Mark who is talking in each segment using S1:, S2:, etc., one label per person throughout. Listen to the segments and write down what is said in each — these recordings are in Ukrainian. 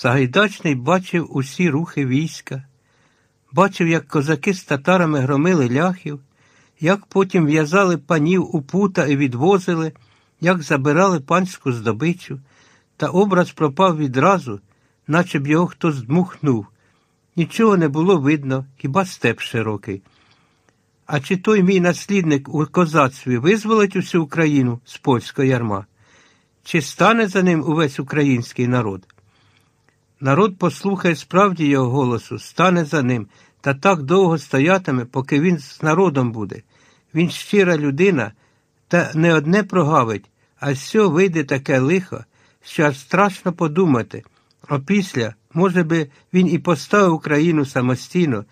S1: Сагайдачний бачив усі рухи війська, бачив, як козаки з татарами громили ляхів, як потім в'язали панів у пута і відвозили, як забирали панську здобичу, та образ пропав відразу, наче б його хтось дмухнув. Нічого не було видно, хіба степ широкий. А чи той мій наслідник у козацтві визволить усю Україну з польського ярма? Чи стане за ним увесь український народ? Народ послухає справді його голосу, стане за ним, та так довго стоятиме, поки він з народом буде. Він щира людина, та не одне прогавить, а що вийде таке лихо, що аж страшно подумати. Опісля, може би, він і поставив Україну самостійно,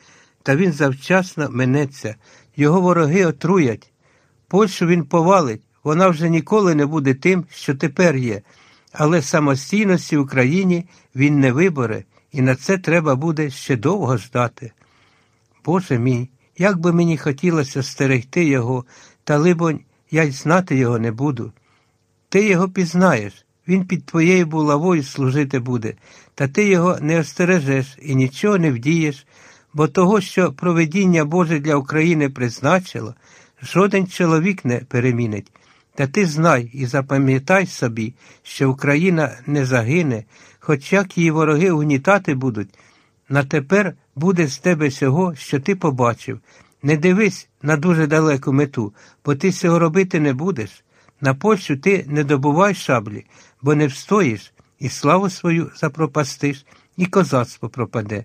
S1: та він завчасно минеться, його вороги отруять. Польщу він повалить, вона вже ніколи не буде тим, що тепер є, але самостійності Україні він не виборе, і на це треба буде ще довго ждати. Боже мій, як би мені хотілося стерегти його, та, либонь, я й знати його не буду. Ти його пізнаєш, він під твоєю булавою служити буде, та ти його не остережеш і нічого не вдієш, бо того, що проведіння Боже для України призначило, жоден чоловік не перемінить. Та ти знай і запам'ятай собі, що Україна не загине, хоч як її вороги угнітати будуть. На тепер буде з тебе всього, що ти побачив. Не дивись на дуже далеку мету, бо ти цього робити не будеш. На Польщу ти не добувай шаблі, бо не встоїш, і славу свою запропастиш, і козацтво пропаде.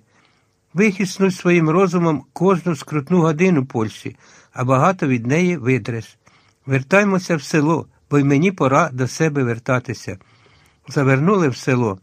S1: Вихиснуй своїм розумом кожну скрутну годину Польщі, а багато від неї видреш. Вертаймося в село, бо й мені пора до себе вертатися. Завернули в село.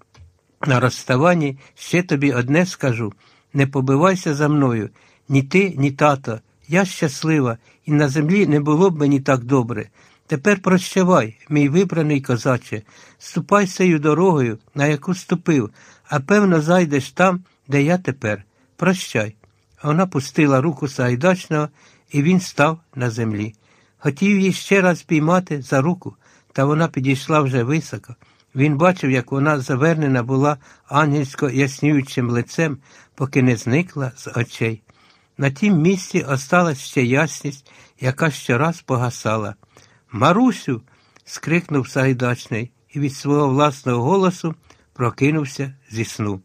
S1: На розставанні ще тобі одне скажу не побивайся за мною, ні ти, ні тато. Я щаслива, і на землі не було б мені так добре. Тепер прощавай, мій вибраний козаче, ступай сею дорогою, на яку ступив, а певно, зайдеш там, де я тепер. Прощай. Вона пустила руку Сагайдачного, і він став на землі. Хотів її ще раз піймати за руку, та вона підійшла вже високо. Він бачив, як вона завернена була ангельсько яснюючим лицем, поки не зникла з очей. На тім місці осталась ще ясність, яка щораз погасала. Марусю. скрикнув Сагайдачний і від свого власного голосу прокинувся зі сну.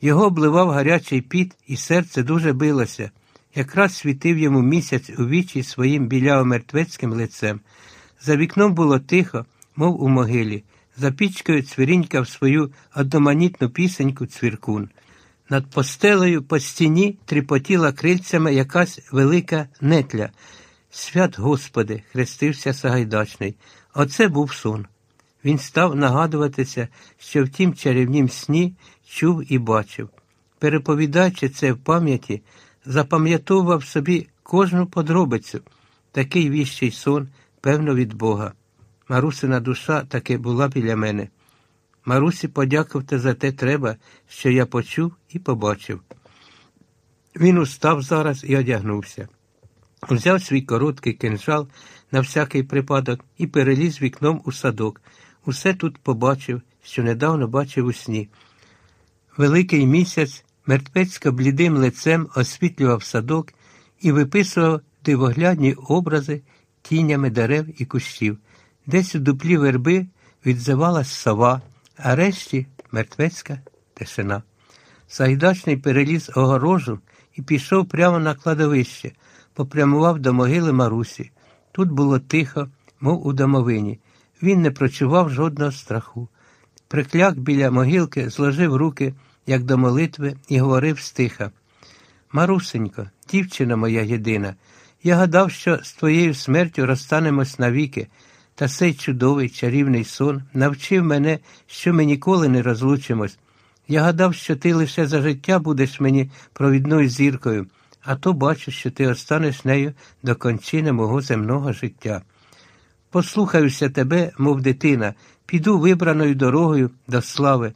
S1: Його обливав гарячий піт, і серце дуже билося. Якраз світив йому місяць у вічі своїм білявим мертвецьким лицем. За вікном було тихо, мов у могилі. За пічкою цвірінькав свою одноманітну пісеньку цвіркун. Над постелею по стіні тріпотіла крильцями якась велика нетля. Свят Господи, хрестився Сагайдачний. Оце був сон. Він став нагадуватися, що в тім чарівнім сні чув і бачив. Переповідаючи це в пам'яті, запам'ятовував собі кожну подробицю. Такий віщий сон, певно, від Бога. Марусина душа таки була біля мене. Марусі подякувати за те треба, що я почув і побачив. Він устав зараз і одягнувся. Взяв свій короткий кинжал на всякий припадок і переліз вікном у садок. Усе тут побачив, що недавно бачив у сні. Великий місяць мертвецько блідим лицем освітлював садок і виписував дивоглядні образи тінями дерев і кущів. Десь у дуплі верби відзивалась сова, а решті мертвецька тишина. Сайдачний переліз огорожу і пішов прямо на кладовище, попрямував до могили Марусі. Тут було тихо, мов у домовині. Він не прочував жодного страху. Прикляк біля могилки зложив руки, як до молитви, і говорив стиха. Марусенько, дівчина моя єдина, я гадав, що з твоєю смертю розстанемось навіки, та цей чудовий чарівний сон навчив мене, що ми ніколи не розлучимось. Я гадав, що ти лише за життя будеш мені провідною зіркою, а то бачу, що ти останеш нею до кончини мого земного життя. Послухаюся тебе, мов дитина, піду вибраною дорогою до слави,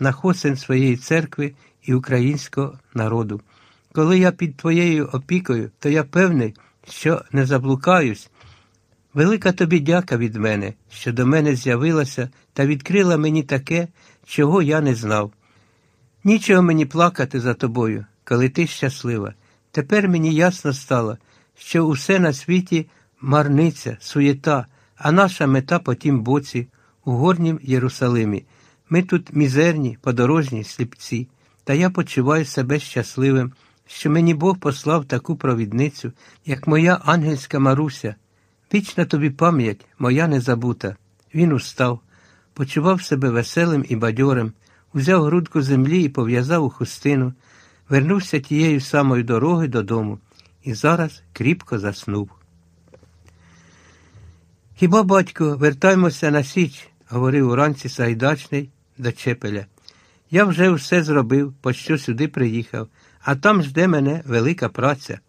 S1: на хосен своєї церкви і українського народу. Коли я під твоєю опікою, то я певний, що не заблукаюсь. Велика тобі дяка від мене, що до мене з'явилася та відкрила мені таке, чого я не знав. Нічого мені плакати за тобою, коли ти щаслива. Тепер мені ясно стало, що усе на світі марниця, суєта, а наша мета по тім боці, у горнім Єрусалимі. Ми тут мізерні, подорожні, сліпці, та я почуваю себе щасливим, що мені Бог послав таку провідницю, як моя ангельська Маруся. Вічна тобі пам'ять, моя незабута. Він устав, почував себе веселим і бадьорим, узяв грудку землі і пов'язав у хустину, вернувся тією самою дорогою додому і зараз кріпко заснув. Хіба, батько, вертаймося на Січ, говорив уранці Сайдачний до Чепеля. Я вже все зробив, пощо сюди приїхав, а там жде мене велика праця.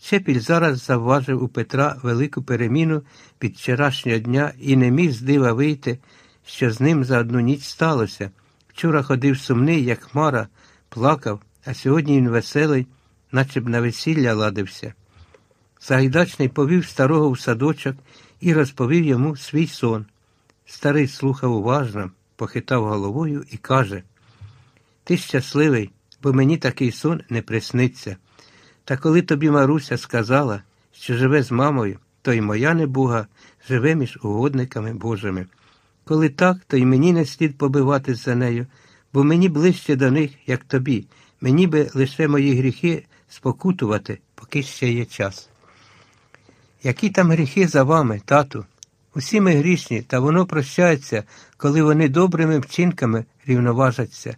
S1: Чепіль зараз завважив у Петра велику переміну під вчорашнього дня і не міг з дива вийти, що з ним за одну ніч сталося. Вчора ходив сумний, як хмара, плакав, а сьогодні він веселий, наче б на весілля ладився. Сагайдачний повів старого в садочок і розповів йому свій сон. Старий слухав уважно, похитав головою і каже: Ти щасливий, бо мені такий сон не присниться. Та коли тобі Маруся сказала, що живе з мамою, то й моя небуга живе між угодниками Божими. Коли так, то й мені не слід побиватись за нею, бо мені ближче до них, як тобі, мені би лише мої гріхи спокутувати, поки ще є час. Які там гріхи за вами, тату? Усі ми грішні, та воно прощається, коли вони добрими вчинками рівноважаться.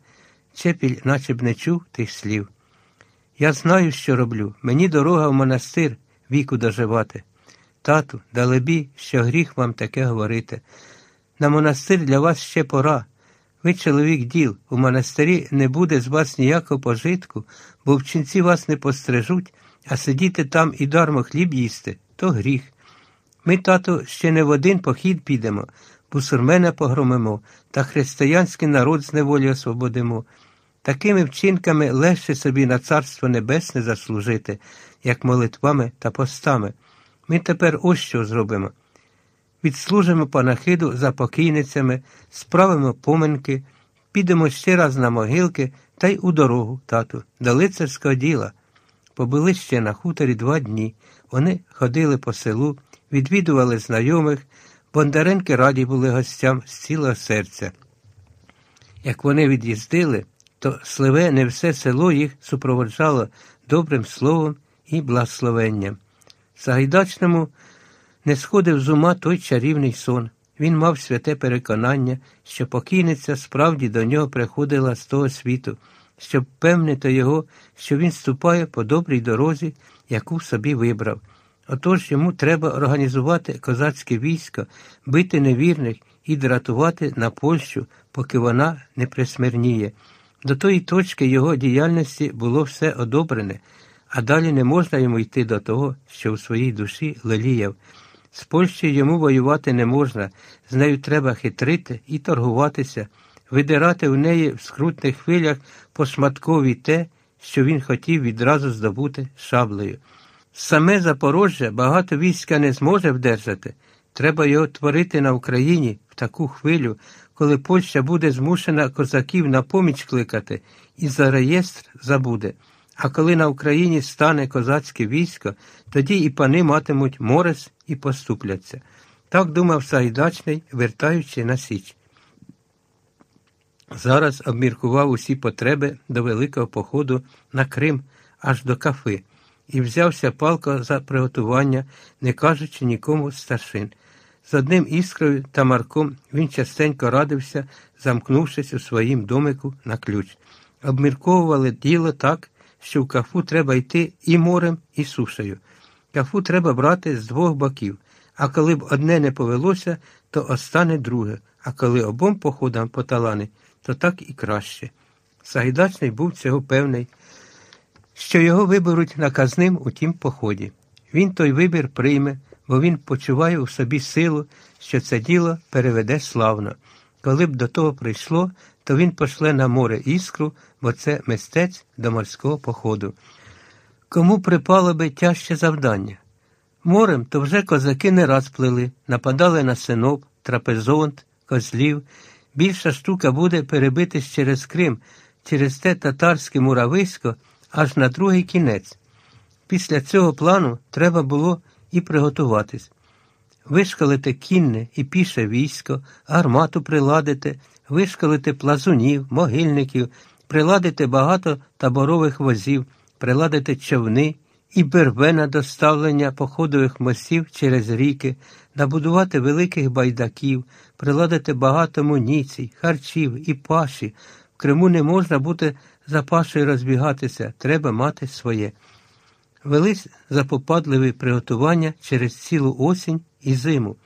S1: Чепіль наче б не чув тих слів. Я знаю, що роблю. Мені дорога в монастир віку доживати. Тату, далебі, що гріх вам таке говорити. На монастир для вас ще пора. Ви чоловік діл, у монастирі не буде з вас ніякого пожитку, бо вчинці вас не пострижуть, а сидіти там і дармо хліб їсти то гріх. Ми, тато, ще не в один похід підемо, бусурмена погромимо та християнський народ з неволі освободимо. Такими вчинками легше собі на Царство Небесне заслужити, як молитвами та постами. Ми тепер ось що зробимо. Відслужимо панахиду за покійницями, справимо поминки, підемо ще раз на могилки та й у дорогу, тату, до лицарського діла. Побули ще на хуторі два дні. Вони ходили по селу, відвідували знайомих, Бондаренки раді були гостям з цілого серця. Як вони від'їздили, то сливе не все село їх супроводжало добрим словом і благословенням. Сагайдачному не сходив з ума той чарівний сон. Він мав святе переконання, що покійниця справді до нього приходила з того світу, щоб певнити його, що він ступає по добрій дорозі, яку собі вибрав. Отож йому треба організувати козацьке військо, бити невірних і дратувати на Польщу, поки вона не присмирніє. До тої точки його діяльності було все одобрене, а далі не можна йому йти до того, що в своїй душі леліяв. З Польщею йому воювати не можна, з нею треба хитрити і торгуватися, видирати в неї в скрутних хвилях по шматкові те, що він хотів відразу здобути шаблею. Саме Запорожжя багато війська не зможе вдержати. Треба його творити на Україні в таку хвилю, коли Польща буде змушена козаків на поміч кликати і за реєстр забуде. А коли на Україні стане козацьке військо, тоді і пани матимуть морес і поступляться. Так думав Сагайдачний, вертаючи на Січ. Зараз обміркував усі потреби до великого походу на Крим аж до кафи і взявся палко за приготування, не кажучи нікому старшин. З одним іскрою та Марком він частенько радився, замкнувшись у своїм домику на ключ. Обмірковували діло так, що в кафу треба йти і морем, і сушею. Кафу треба брати з двох боків, а коли б одне не повелося, то остане друге, а коли обом походам по талани, то так і краще. Сагайдачний був цього певний що його виберуть наказним у тім поході. Він той вибір прийме, бо він почуває у собі силу, що це діло переведе славно. Коли б до того прийшло, то він пошле на море іскру, бо це мистець до морського походу. Кому припало би тяжче завдання? Морем то вже козаки не раз плили, нападали на синоп, трапезонт, козлів, Більша штука буде перебитись через Крим, через те татарське мурависько аж на другий кінець. Після цього плану треба було і приготуватись. Вишкалити кінне і піше військо, гармату приладити, вишкалити плазунів, могильників, приладити багато таборових возів, приладити човни і берве на доставлення походових мостів через ріки, набудувати великих байдаків, приладити багато муніцій, харчів і паші. В Криму не можна бути за розбігатися, треба мати своє. Велись запопадливі приготування через цілу осінь і зиму.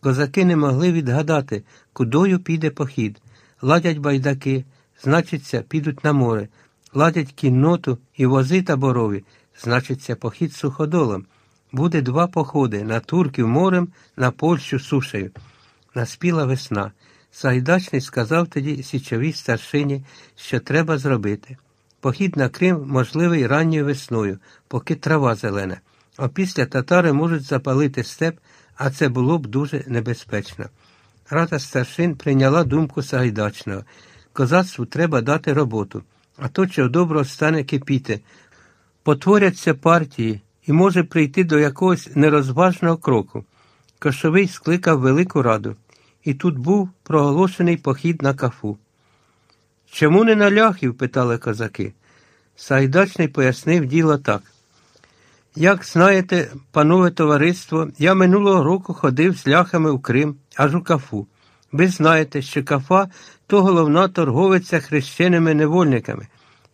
S1: Козаки не могли відгадати, кудою піде похід. Ладять байдаки, значиться, підуть на море, ладять кінноту і вози таборові, значиться, похід суходолом. Буде два походи на турків морем, на Польщу сушею. Наспіла весна. Сайдачний сказав тоді січовій старшині, що треба зробити. Похід на Крим можливий ранньою весною, поки трава зелена. А після татари можуть запалити степ, а це було б дуже небезпечно. Рада старшин прийняла думку Сагайдачного. Козацтву треба дати роботу, а то чого доброго стане кипіти. Потворяться партії і може прийти до якогось нерозважного кроку. Кошовий скликав Велику Раду, і тут був проголошений похід на кафу. Чому не на ляхів? питали козаки. Сайдачний пояснив діло так. Як знаєте, панове товариство, я минулого року ходив з ляхами у Крим, аж у кафу. Ви знаєте, що кафа то головна торговиця хрещеними невольниками.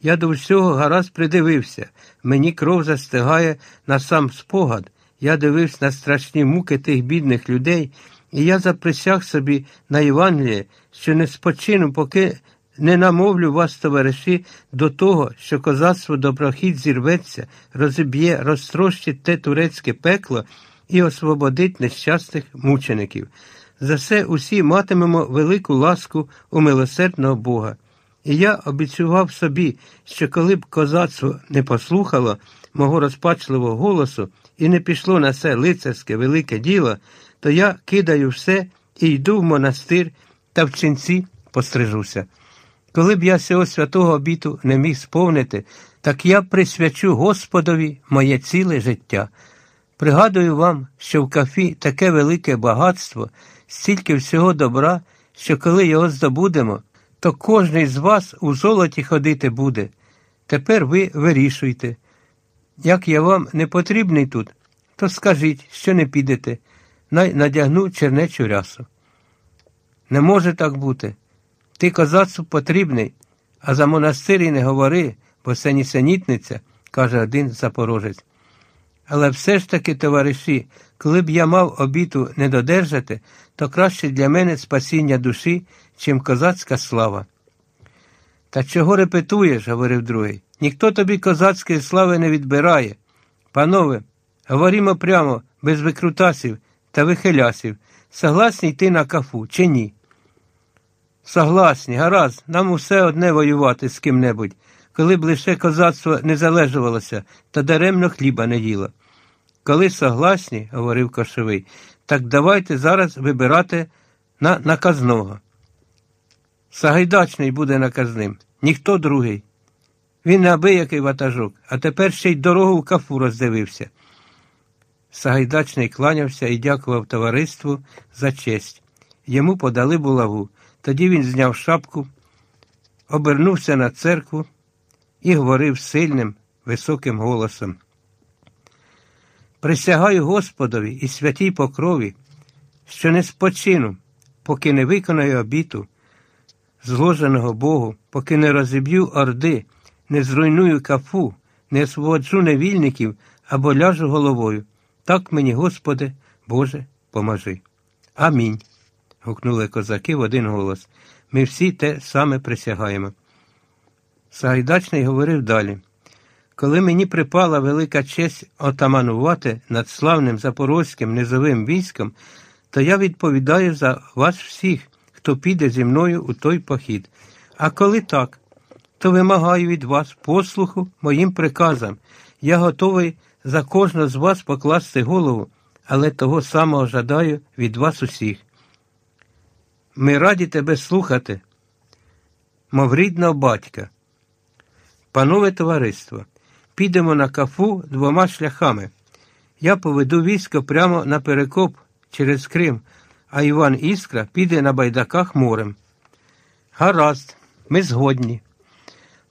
S1: Я до всього гаразд придивився. Мені кров застигає на сам спогад. Я дивився на страшні муки тих бідних людей, і я заприсяг собі на Євангеліє, що не спочину, поки не намовлю вас, товариші, до того, що козацтво доброхід зірветься, розіб'є, розтрощить те турецьке пекло і освободить нещасних мучеників. За все усі матимемо велику ласку у милосердного Бога. І я обіцював собі, що коли б козацтво не послухало мого розпачливого голосу і не пішло на це лицарське велике діло, то я кидаю все і йду в монастир та в ченці пострижуся. Коли б я цього святого обіту не міг сповнити, так я присвячу Господові моє ціле життя. Пригадую вам, що в кафі таке велике багатство, стільки всього добра, що коли його здобудемо, то кожний з вас у золоті ходити буде. Тепер ви вирішуйте. Як я вам не потрібний тут, то скажіть, що не підете, най надягну чернечу рясу. Не може так бути. Ти козацтву потрібний, а за монастир і не говори, бо це нісенітниця, каже один запорожець. Але все ж таки, товариші, коли б я мав обіту не додержати, то краще для мене спасіння душі, чим козацька слава. Та чого репетуєш, говорив другий. Ніхто тобі козацької слави не відбирає. Панове, говоримо прямо, без викрутасів та вихилясів, согласні йти на кафу чи ні? Согласні, гаразд, нам усе одне воювати з ким-небудь, коли б лише козацтво не залежувалося та даремно хліба не їло. Коли согласні, говорив Кошовий, так давайте зараз вибирати на наказного. Сагайдачний буде наказним, ніхто другий. Він неабиякий ватажок, а тепер ще й дорогу в кафу роздивився. Сагайдачний кланявся і дякував товариству за честь. Йому подали булаву. Тоді він зняв шапку, обернувся на церкву і говорив сильним, високим голосом. Присягаю Господові і святій покрові, що не спочину, поки не виконаю обіту, зложеного Богу, поки не розіб'ю орди, не зруйную кафу, не освободжу невільників або ляжу головою. Так мені, Господи, Боже, поможи. Амінь гукнули козаки в один голос. Ми всі те саме присягаємо. Сагайдачний говорив далі. Коли мені припала велика честь отаманувати над славним запорозьким низовим військом, то я відповідаю за вас всіх, хто піде зі мною у той похід. А коли так, то вимагаю від вас послуху моїм приказам. Я готовий за кожного з вас покласти голову, але того самого жадаю від вас усіх. Ми раді тебе слухати, мов рідного батька. Панове товариство, підемо на кафу двома шляхами. Я поведу військо прямо на перекоп через Крим, а Іван Іскра піде на байдаках морем. Гаразд, ми згодні.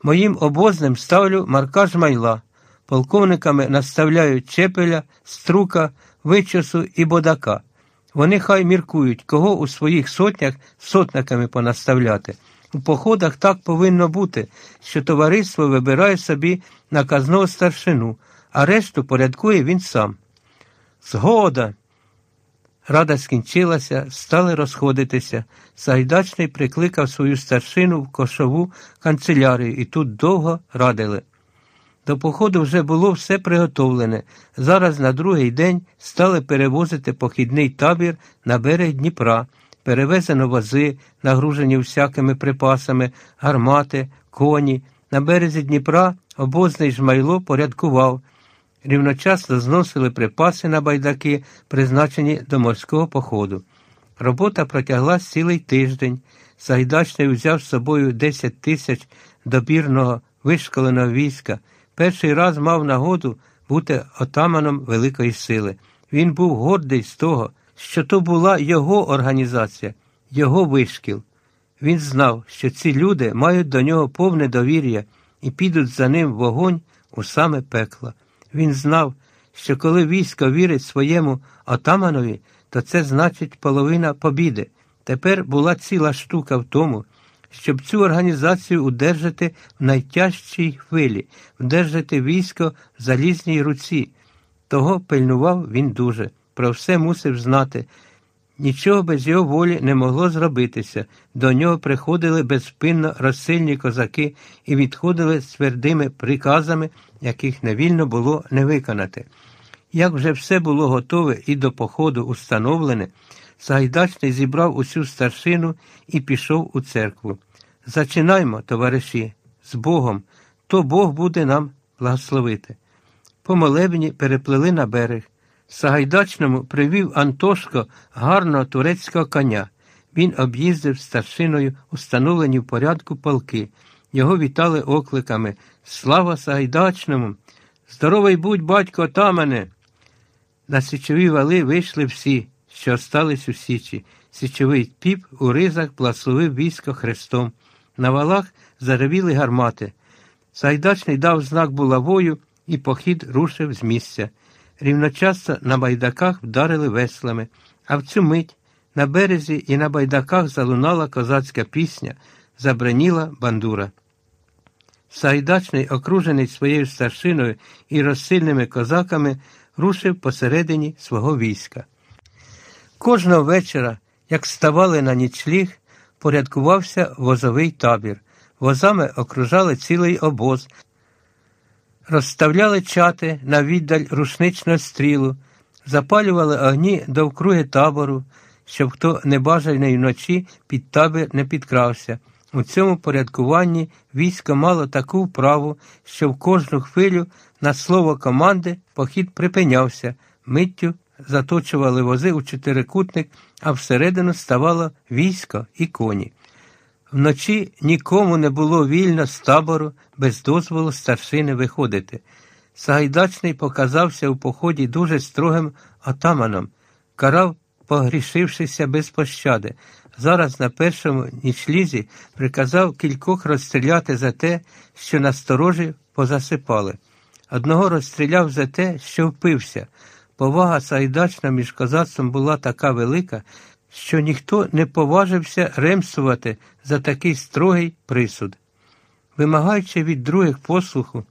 S1: Моїм обозним ставлю Марка Жмайла, полковниками наставляють Чепеля, Струка, Вичосу і Бодака. Вони хай міркують, кого у своїх сотнях сотниками понаставляти. У походах так повинно бути, що товариство вибирає собі наказного старшину, а решту порядкує він сам. Згода. Рада скінчилася, стали розходитися. Сайдачний прикликав свою старшину в кошову канцелярію і тут довго радили. До походу вже було все приготовлене. Зараз на другий день стали перевозити похідний табір на берег Дніпра, перевезено вози, нагружені всякими припасами, гармати, коні. На березі Дніпра обозний жмайло порядкував. Рівночасно зносили припаси на байдаки, призначені до морського походу. Робота протяглась цілий тиждень. Сагайдачний взяв з собою 10 тисяч добірного вишколеного війська. Перший раз мав нагоду бути отаманом великої сили. Він був гордий з того, що то була його організація, його вишкіл. Він знав, що ці люди мають до нього повне довір'я і підуть за ним вогонь у саме пекло. Він знав, що коли військо вірить своєму отаманові, то це значить половина побіди. Тепер була ціла штука в тому, щоб цю організацію удержати в найтяжчій хвилі, вдержати військо в залізній руці. Того пильнував він дуже, про все мусив знати. Нічого без його волі не могло зробитися. До нього приходили безспинно розсильні козаки і відходили з твердими приказами, яких невільно було не виконати. Як вже все було готове і до походу установлене, Сагайдачний зібрав усю старшину і пішов у церкву. Зачинаймо, товариші, з Богом, то Бог буде нам благословити. По молебні переплили на берег. Сагайдачному привів Антошко гарного турецького коня. Він об'їздив старшиною установлені в порядку полки. Його вітали окликами Слава Сагайдачному! Здоровий будь, батько отамане! На січові вали вийшли всі, що остались у Січі. Січовий піп у ризах благословив військо хрестом. На валах заревіли гармати. Сайдачний дав знак булавою, і похід рушив з місця. Рівночасно на байдаках вдарили веслами, а в цю мить на березі і на байдаках залунала козацька пісня, забраніла бандура. Сайдачний, окружений своєю старшиною і розсильними козаками, рушив посередині свого війська. Кожного вечора, як ставали на нічліг, порядкувався возовий табір. Возами окружали цілий обоз, розставляли чати на віддаль рушничного стрілу, запалювали огні довкруги табору, щоб хто небажаний вночі під табір не підкрався. У цьому порядкуванні військо мало таку вправу, що в кожну хвилю на слово команди похід припинявся, миттю заточували вози у чотирикутник, а всередину ставало військо і коні. Вночі нікому не було вільно з табору без дозволу старшини виходити. Сагайдачний показався у поході дуже строгим отаманом, карав, погрішившися без пощади. Зараз на першому нічлізі приказав кількох розстріляти за те, що насторожі позасипали. Одного розстріляв за те, що впився. Повага Сайдачна між козацтвом була така велика, що ніхто не поважився ремствувати за такий строгий присуд. Вимагаючи від других послуху,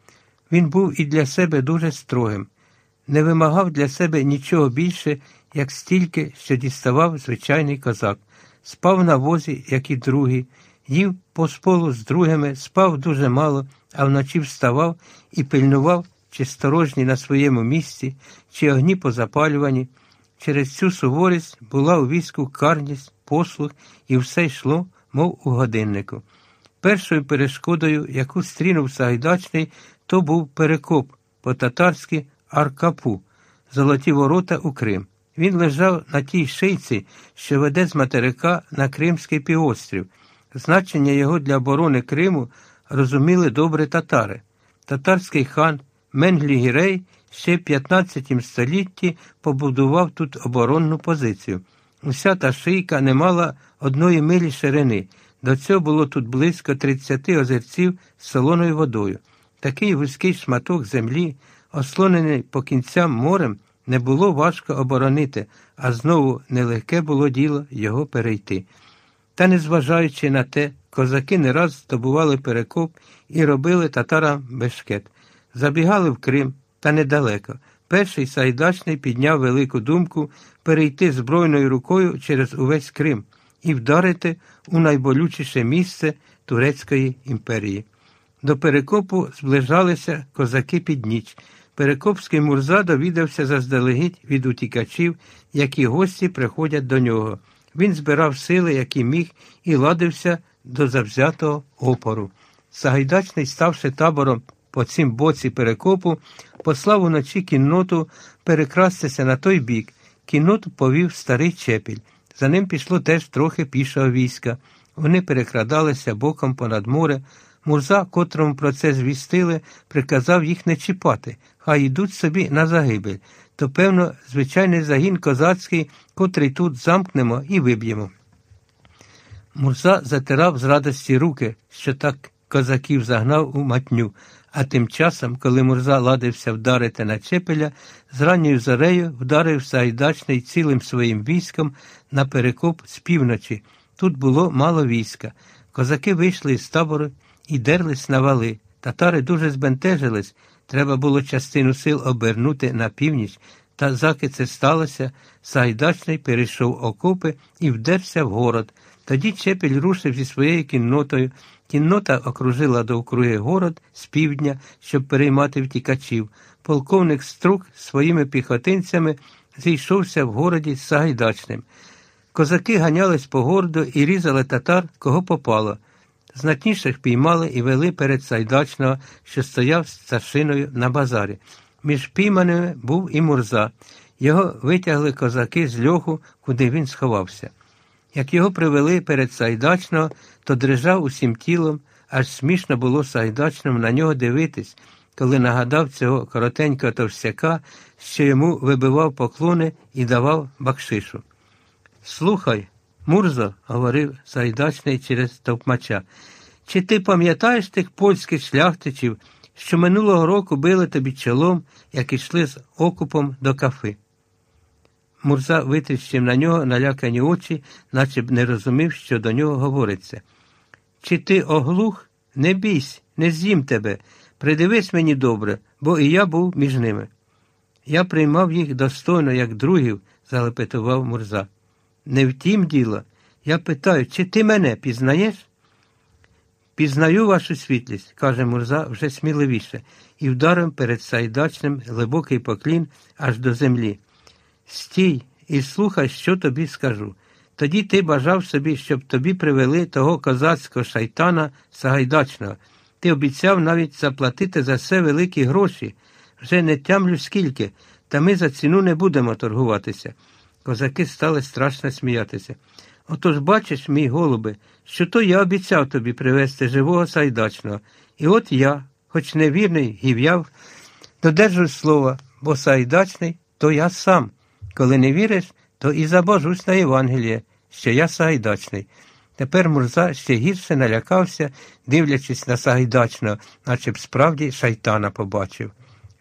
S1: він був і для себе дуже строгим, не вимагав для себе нічого більше, як стільки, що діставав звичайний козак, спав на возі, як і другий, їв по сполу з другими, спав дуже мало, а вночі вставав і пильнував, чи сторожні на своєму місці, чи огні позапалювані. Через цю суворість була у війську карність, послух, і все йшло, мов у годиннику. Першою перешкодою, яку стрінув Сагайдачний, то був перекоп по татарськи Аркапу, золоті ворота у Крим. Він лежав на тій шийці, що веде з материка на Кримський півострів. Значення його для оборони Криму розуміли добре татари. Татарський хан Менглі Гірей ще в 15 столітті побудував тут оборонну позицію. Уся та шийка не мала одної милі ширини. До цього було тут близько 30 озерців з солоною водою. Такий вузький шматок землі, ослонений по кінцям морем, не було важко оборонити, а знову нелегке було діло його перейти. Та, незважаючи на те, козаки не раз здобували перекоп і робили татарам бешкет. Забігали в Крим, та недалеко. Перший Сайдачний підняв велику думку перейти збройною рукою через увесь Крим і вдарити у найболючіше місце Турецької імперії. До перекопу зближалися козаки під ніч. Перекопський Мурза довідався заздалегідь від утікачів, які гості приходять до нього. Він збирав сили, які міг, і ладився до завзятого опору. Сагайдачний, ставши табором по цім боці перекопу, послав уночі кінноту перекрастися на той бік. Кінноту повів старий чепіль. За ним пішло теж трохи пішого війська. Вони перекрадалися боком понад море. Мурза, котрому про це звістили, приказав їх не чіпати, хай йдуть собі на загибель. То, певно, звичайний загін козацький, котрий тут замкнемо і виб'ємо. Мурза затирав з радості руки, що так козаків загнав у матню, а тим часом, коли Мурза ладився вдарити на Чепеля, з ранньою зарею вдарив Сагайдачний цілим своїм військом на перекоп з півночі. Тут було мало війська. Козаки вийшли з табору і дерлись на вали. Татари дуже збентежились. Треба було частину сил обернути на північ, та заки це сталося, Сагайдачний перейшов окопи і вдерся в город. Тоді Чепіль рушив зі своєю кіннотою. Кіннота окружила довкруги город з півдня, щоб переймати втікачів. Полковник Струк своїми піхотинцями зійшовся в городі з Сагайдачним. Козаки ганялись по городу і різали татар, кого попало. Знатніших піймали і вели перед Сайдачного, що стояв з старшиною на базарі. Між пійманими був і Мурза. Його витягли козаки з льоху, куди він сховався. Як його привели перед Сайдачного, то дрижав усім тілом, аж смішно було Сайдачному на нього дивитись, коли нагадав цього коротенького товстяка, що йому вибивав поклони і давав бакшишу. Слухай, Мурзо, говорив Сайдачний через товпмача, чи ти пам'ятаєш тих польських шляхтичів, що минулого року били тобі чолом, як ішли з окупом до кафи? Мурза витріщив на нього налякані очі, наче б не розумів, що до нього говориться. Чи ти оглух? Не бійсь, не з'їм тебе. Придивись мені добре, бо і я був між ними. Я приймав їх достойно, як другів, залепетував Мурза. Не втім діло. Я питаю, чи ти мене пізнаєш? Пізнаю вашу світлість, каже Мурза вже сміливіше, і вдарив перед Сайдачним глибокий поклін аж до землі. Стій і слухай, що тобі скажу. Тоді ти бажав собі, щоб тобі привели того козацького шайтана Сагайдачного. Ти обіцяв навіть заплатити за все великі гроші. Вже не тямлю скільки, та ми за ціну не будемо торгуватися. Козаки стали страшно сміятися. Отож бачиш, мій голубе, що то я обіцяв тобі привезти живого Сайдачного. І от я, хоч невірний, гів'яв, додержу слова, бо Сайдачний то я сам. Коли не віриш, то і забожусь на Євангеліє, що я Сагайдачний. Тепер Мурза ще гірше налякався, дивлячись на Сагайдачного, наче б справді шайтана побачив.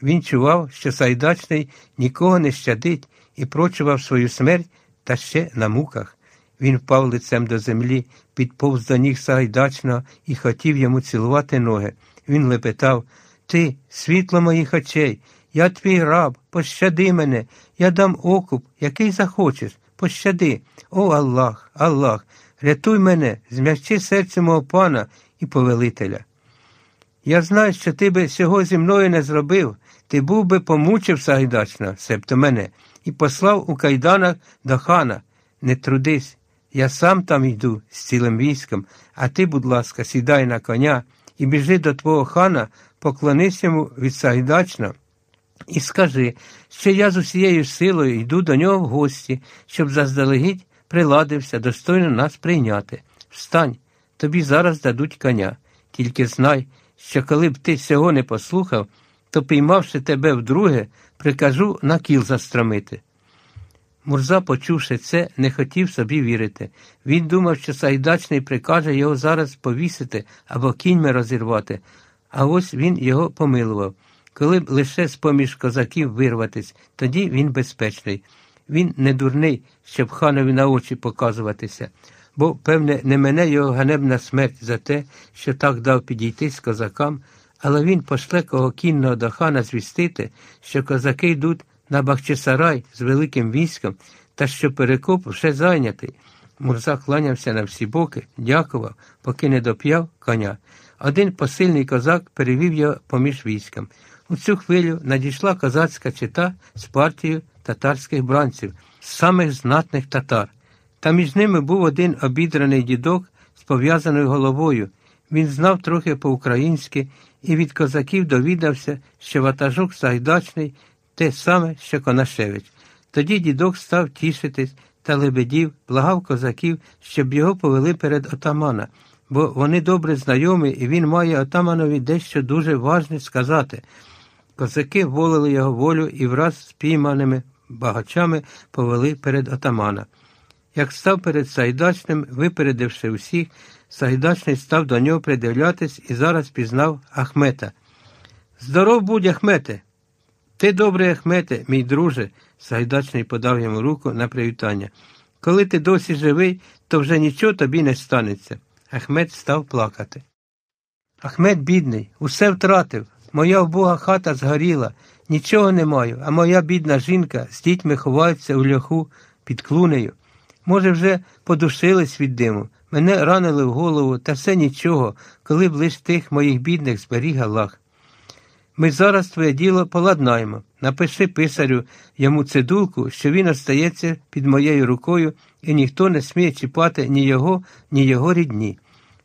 S1: Він чував, що Сайдачний нікого не щадить і прочував свою смерть та ще на муках. Він впав лицем до землі, підповз до ніг Сагайдачного і хотів йому цілувати ноги. Він лепетав Ти, світло моїх очей, я твій раб, пощади мене, я дам окуп, який захочеш, пощади. О Аллах, Аллах, рятуй мене, змягчи серце мого пана і повелителя. Я знаю, що ти би цього зі мною не зробив, ти був би помучив Сагайдачна, себто мене, і послав у кайданах до хана. Не трудись, я сам там йду з цілим військом, а ти, будь ласка, сідай на коня і біжи до твого хана, поклонись йому від Сагайдачна І скажи, що я з усією силою йду до нього в гості, щоб заздалегідь приладився достойно нас прийняти. Встань, тобі зараз дадуть коня. Тільки знай, що коли б ти цього не послухав, то, піймавши тебе вдруге, прикажу на кіл застромити. Мурза, почувши це, не хотів собі вірити. Він думав, що Сайдачний прикаже його зараз повісити або кіньми розірвати, а ось він його помилував. Коли б лише з поміж козаків вирватись, тоді він безпечний. Він не дурний, щоб ханові на очі показуватися, бо, певне, не мене його ганебна смерть за те, що так дав підійти з козакам, але він пошле кого кінного до хана звістити, що козаки йдуть на Бахчисарай з великим військом та що перекоп вже зайнятий. Мурза кланявся на всі боки, дякував, поки не доп'яв коня. Один посильний козак перевів його поміж військом. У цю хвилю надійшла козацька чита з партією татарських бранців, самих знатних татар. Та між ними був один обідраний дідок з пов'язаною головою. Він знав трохи по-українськи і від козаків довідався, що ватажок Сайдачний те саме, що Конашевич. Тоді дідок став тішитись та лебедів, благав козаків, щоб його повели перед отамана, бо вони добре знайомі, і він має отаманові дещо дуже важне сказати. Козаки волили його волю і враз з пійманими багачами повели перед отамана. Як став перед Сайдачним, випередивши усіх, Сайдачний став до нього придивлятись і зараз пізнав Ахмета. Здоров будь, Ахмете! Ти добрий, Ахмете, мій друже, Сайдачний подав йому руку на привітання. Коли ти досі живий, то вже нічого тобі не станеться. Ахмед став плакати. Ахмед, бідний, усе втратив. Моя вбога хата згоріла, нічого не маю, а моя бідна жінка з дітьми ховається у ляху під клунею. Може, вже подушились від диму, мене ранили в голову, та все нічого, коли б лиш тих моїх бідних зберіг Аллах. Ми зараз твоє діло поладнаємо. Напиши писарю йому цидулку, що він остається під моєю рукою, і ніхто не сміє чіпати ні його, ні його рідні.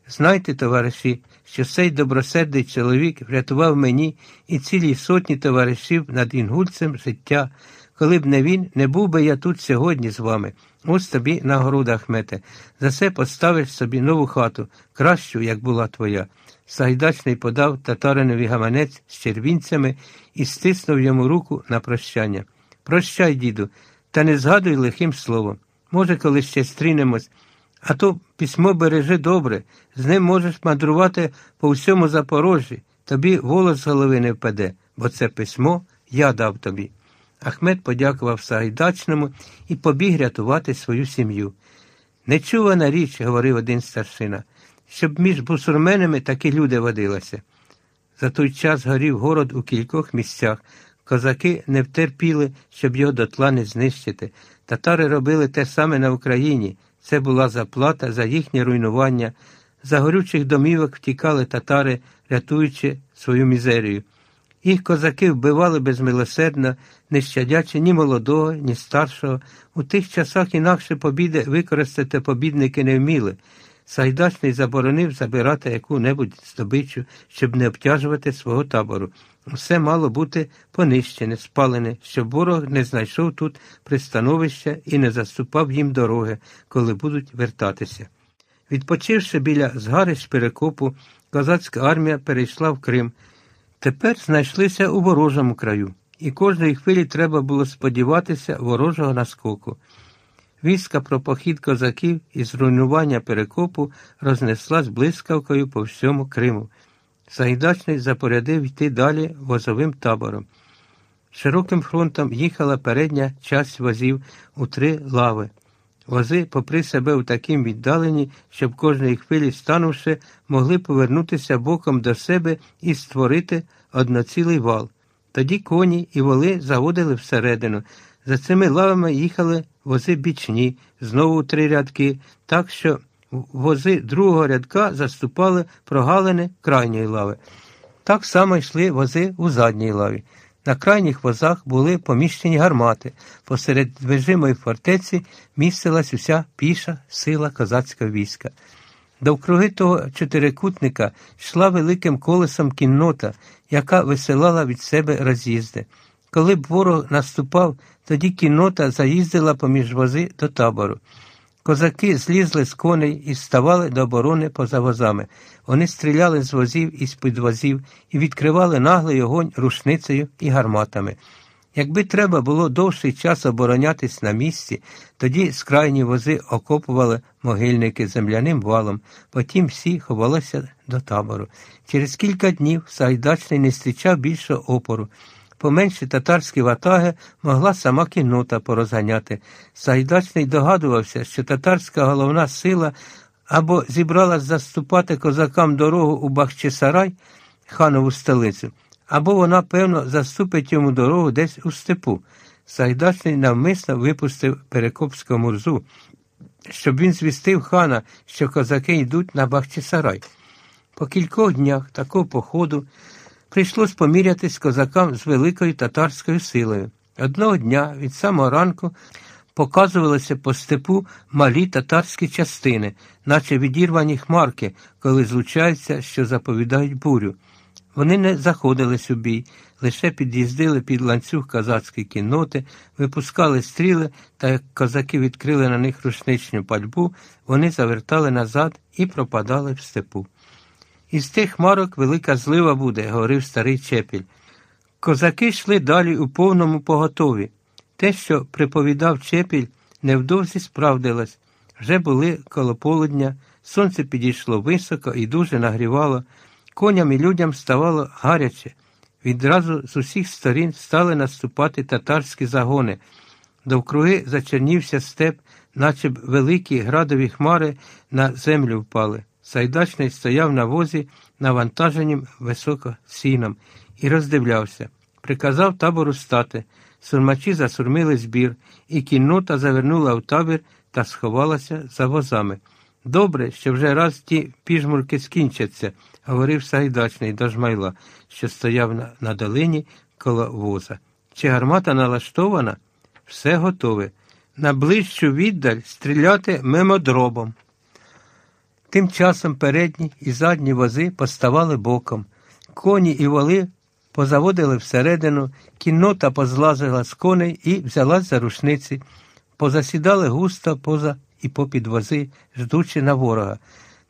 S1: Знайте, товариші, що цей добросердий чоловік врятував мені і цілій сотні товаришів над інгульцем життя. Коли б не він, не був би я тут сьогодні з вами. Ось тобі нагорода, Ахмете. За це поставиш собі нову хату, кращу, як була твоя. Сайдачний подав татаринові гаманець з червінцями і стиснув йому руку на прощання. Прощай, діду, та не згадуй лихим словом. Може, коли ще стрінемось. А то письмо бережи добре, з ним можеш мандрувати по всьому Запорожжі, тобі волос з голови не впаде, бо це письмо я дав тобі. Ахмед подякував Сагайдачному і побіг рятувати свою сім'ю. Нечувана річ, говорив один старшина, щоб між бусурменами такі люди водилися. За той час горів город у кількох місцях. Козаки не втерпіли, щоб його дотла не знищити. Татари робили те саме на Україні. Це була заплата за їхнє руйнування. За горючих домівок втікали татари, рятуючи свою мізерію. Їх козаки вбивали безмилосердно, не щадячи ні молодого, ні старшого. У тих часах інакше побіди використати побідники не вміли. Сайдачний заборонив забирати яку-небудь здобичу, щоб не обтяжувати свого табору. Все мало бути понищене, спалене, щоб ворог не знайшов тут пристановища і не заступав їм дороги, коли будуть вертатися. Відпочивши біля згарищ перекопу, козацька армія перейшла в Крим. Тепер знайшлися у ворожому краю, і кожної хвилі треба було сподіватися ворожого наскоку. Вістка про похід козаків і зруйнування перекопу рознеслась блискавкою по всьому Криму. Сагайдачний запорядив йти далі возовим табором. Широким фронтом їхала передня часть возів у три лави. Вози, попри себе у таким віддаленні, щоб кожної хвилі станувши, могли повернутися боком до себе і створити одноцілий вал. Тоді коні і воли заводили всередину. За цими лавами їхали вози бічні, знову три рядки, так що вози другого рядка заступали прогалини крайньої лави. Так само йшли вози у задній лаві. На крайніх возах були поміщені гармати. Посеред движимої фортеці містилась уся піша сила козацького війська. Довкруги того чотирикутника йшла великим колесом кіннота, яка висилала від себе роз'їзди. Коли б ворог наступав, тоді кіннота заїздила поміж вози до табору. Козаки злізли з коней і ставали до оборони поза возами. Вони стріляли з возів і з під возів і відкривали наглий огонь рушницею і гарматами. Якби треба було довший час оборонятись на місці, тоді скрайні вози окопували могильники земляним валом, потім всі ховалися до табору. Через кілька днів Сагайдачний не зустрічав більшого опору. Поменші татарські ватаги могла сама кіннота порозганяти. Сагайдачний догадувався, що татарська головна сила або зібралась заступати козакам дорогу у Бахчисарай, ханову столицю, або вона, певно, заступить йому дорогу десь у степу. Сайдачний навмисно випустив Перекопського мурзу, щоб він звістив хана, що козаки йдуть на Бахчисарай. По кількох днях такого походу прийшлось помірятись козакам з великою татарською силою. Одного дня від самого ранку показувалися по степу малі татарські частини, наче відірвані хмарки, коли злучаються, що заповідають бурю. Вони не заходились у бій, лише під'їздили під ланцюг козацької кінноти, випускали стріли, та як козаки відкрили на них рушничну пальбу, вони завертали назад і пропадали в степу. Із тих хмарок велика злива буде, говорив старий Чепіль. Козаки йшли далі у повному поготові. Те, що приповідав Чепіль, невдовзі справдилось. Вже були коло полудня, сонце підійшло високо і дуже нагрівало. Коням і людям ставало гаряче. Відразу з усіх сторін стали наступати татарські загони. Довкруги зачернівся степ, наче великі градові хмари на землю впали. Сайдачний стояв на возі, навантаженім високо сіном, і роздивлявся. Приказав табору стати. Сурмачі засурмили збір, і кіннота завернула в табір та сховалася за возами. Добре, що вже раз ті піжмурки скінчаться, говорив Сайдачний до жмайла, що стояв на, на долині коло воза. Чи гармата налаштована? Все готове. На ближчу віддаль стріляти мимодробом. Тим часом передні і задні вози поставали боком. Коні і воли позаводили всередину, кіннота позлазила з коней і взялась за рушниці, позасідали густо поза і попід вози, ждучи на ворога.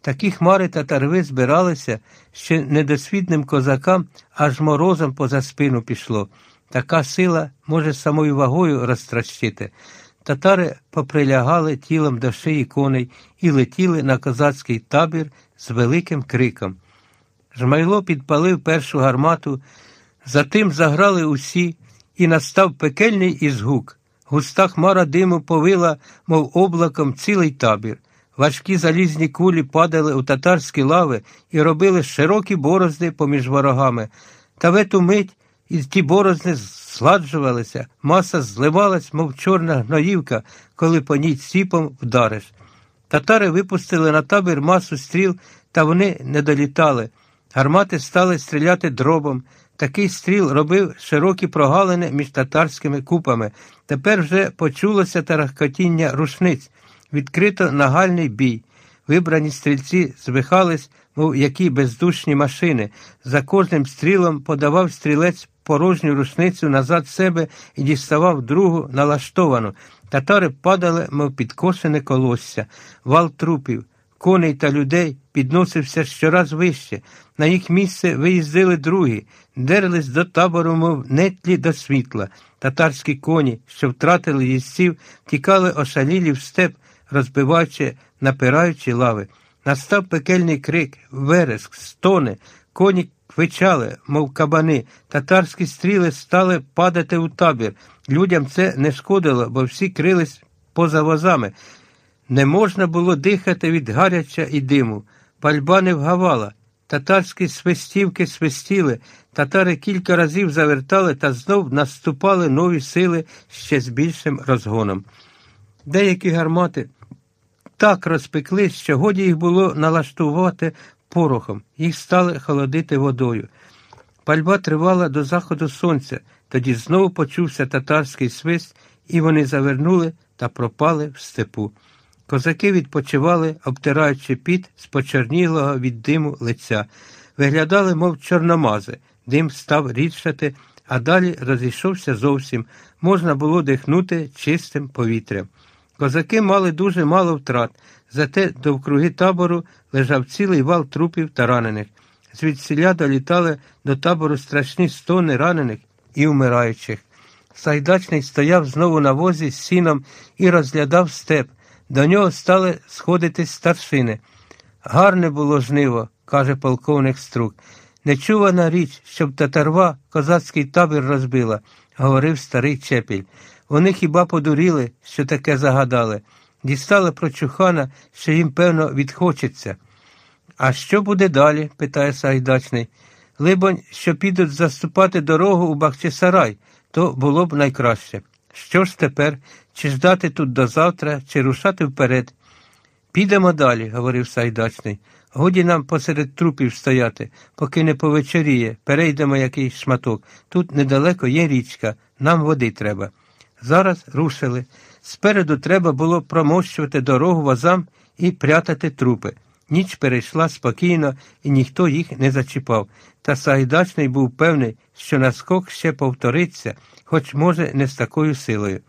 S1: Такі хмари татарви збиралися, що недосвідним козакам аж морозом поза спину пішло. Така сила може самою вагою розтращити. Татари поприлягали тілом до шиї коней і летіли на козацький табір з великим криком. Жмайло підпалив першу гармату, затим заграли усі, і настав пекельний ізгук. Густа хмара диму повила, мов облаком, цілий табір. Важкі залізні кулі падали у татарські лави і робили широкі борозни поміж ворогами. Та в ету мить і ті борозни зладжувалися, маса зливалась, мов чорна гноївка, коли по ній ціпом вдариш. Татари випустили на табір масу стріл, та вони не долітали. Гармати стали стріляти дробом. Такий стріл робив широкі прогалини між татарськими купами. Тепер вже почулося тарахкотіння рушниць, відкрито нагальний бій. Вибрані стрільці звихались, мов які бездушні машини. За кожним стрілом подавав стрілець порожню рушницю назад себе і діставав другу налаштовану. Татари падали, мов підкошене колосся, вал трупів, коней та людей підносився щораз вище. На їх місце виїздили другі, дерлись до табору, мов нетлі до світла. Татарські коні, що втратили їстів, тікали ошалілі в степ, розбиваючи, напираючи лави. Настав пекельний крик, вереск, стони, коні квичали, мов кабани, татарські стріли стали падати у табір. Людям це не шкодило, бо всі крились поза возами. Не можна було дихати від гаряча і диму. Пальба не вгавала. Татарські свистівки свистіли, татари кілька разів завертали та знов наступали нові сили ще з більшим розгоном. Деякі гармати так розпекли, що годі їх було налаштувати порохом, їх стали холодити водою. Пальба тривала до заходу сонця, тоді знову почувся татарський свист, і вони завернули та пропали в степу. Козаки відпочивали, обтираючи піт з почорнілого від диму лиця, виглядали, мов чорномази, дим став рідшати, а далі розійшовся зовсім, можна було дихнути чистим повітрям. Козаки мали дуже мало втрат, зате довкруги табору лежав цілий вал трупів та ранених. Звідсіля долітали до табору страшні стони ранених і вмираючих. Сайдачний стояв знову на возі з сіном і розглядав степ. До нього стали сходитись старшини. Гарне було жниво, каже полковник Струк. Нечувана річ, щоб татарва козацький табір розбила, говорив старий Чепіль. Вони хіба подуріли, що таке загадали. Дістали про чухана, що їм, певно, відхочеться. А що буде далі? питає Сайдачний. Либонь, що підуть заступати дорогу у Бахчисарай, то було б найкраще. Що ж тепер, чи ждати тут до завтра, чи рушати вперед? Підемо далі, говорив Сайдачний. Годі нам посеред трупів стояти, поки не повечоріє, перейдемо якийсь шматок. Тут недалеко є річка, нам води треба. Зараз рушили. Спереду треба було промощувати дорогу вазам і прятати трупи. Ніч перейшла спокійно, і ніхто їх не зачіпав. Та Сагайдачний був певний, що наскок ще повториться, хоч, може, не з такою силою.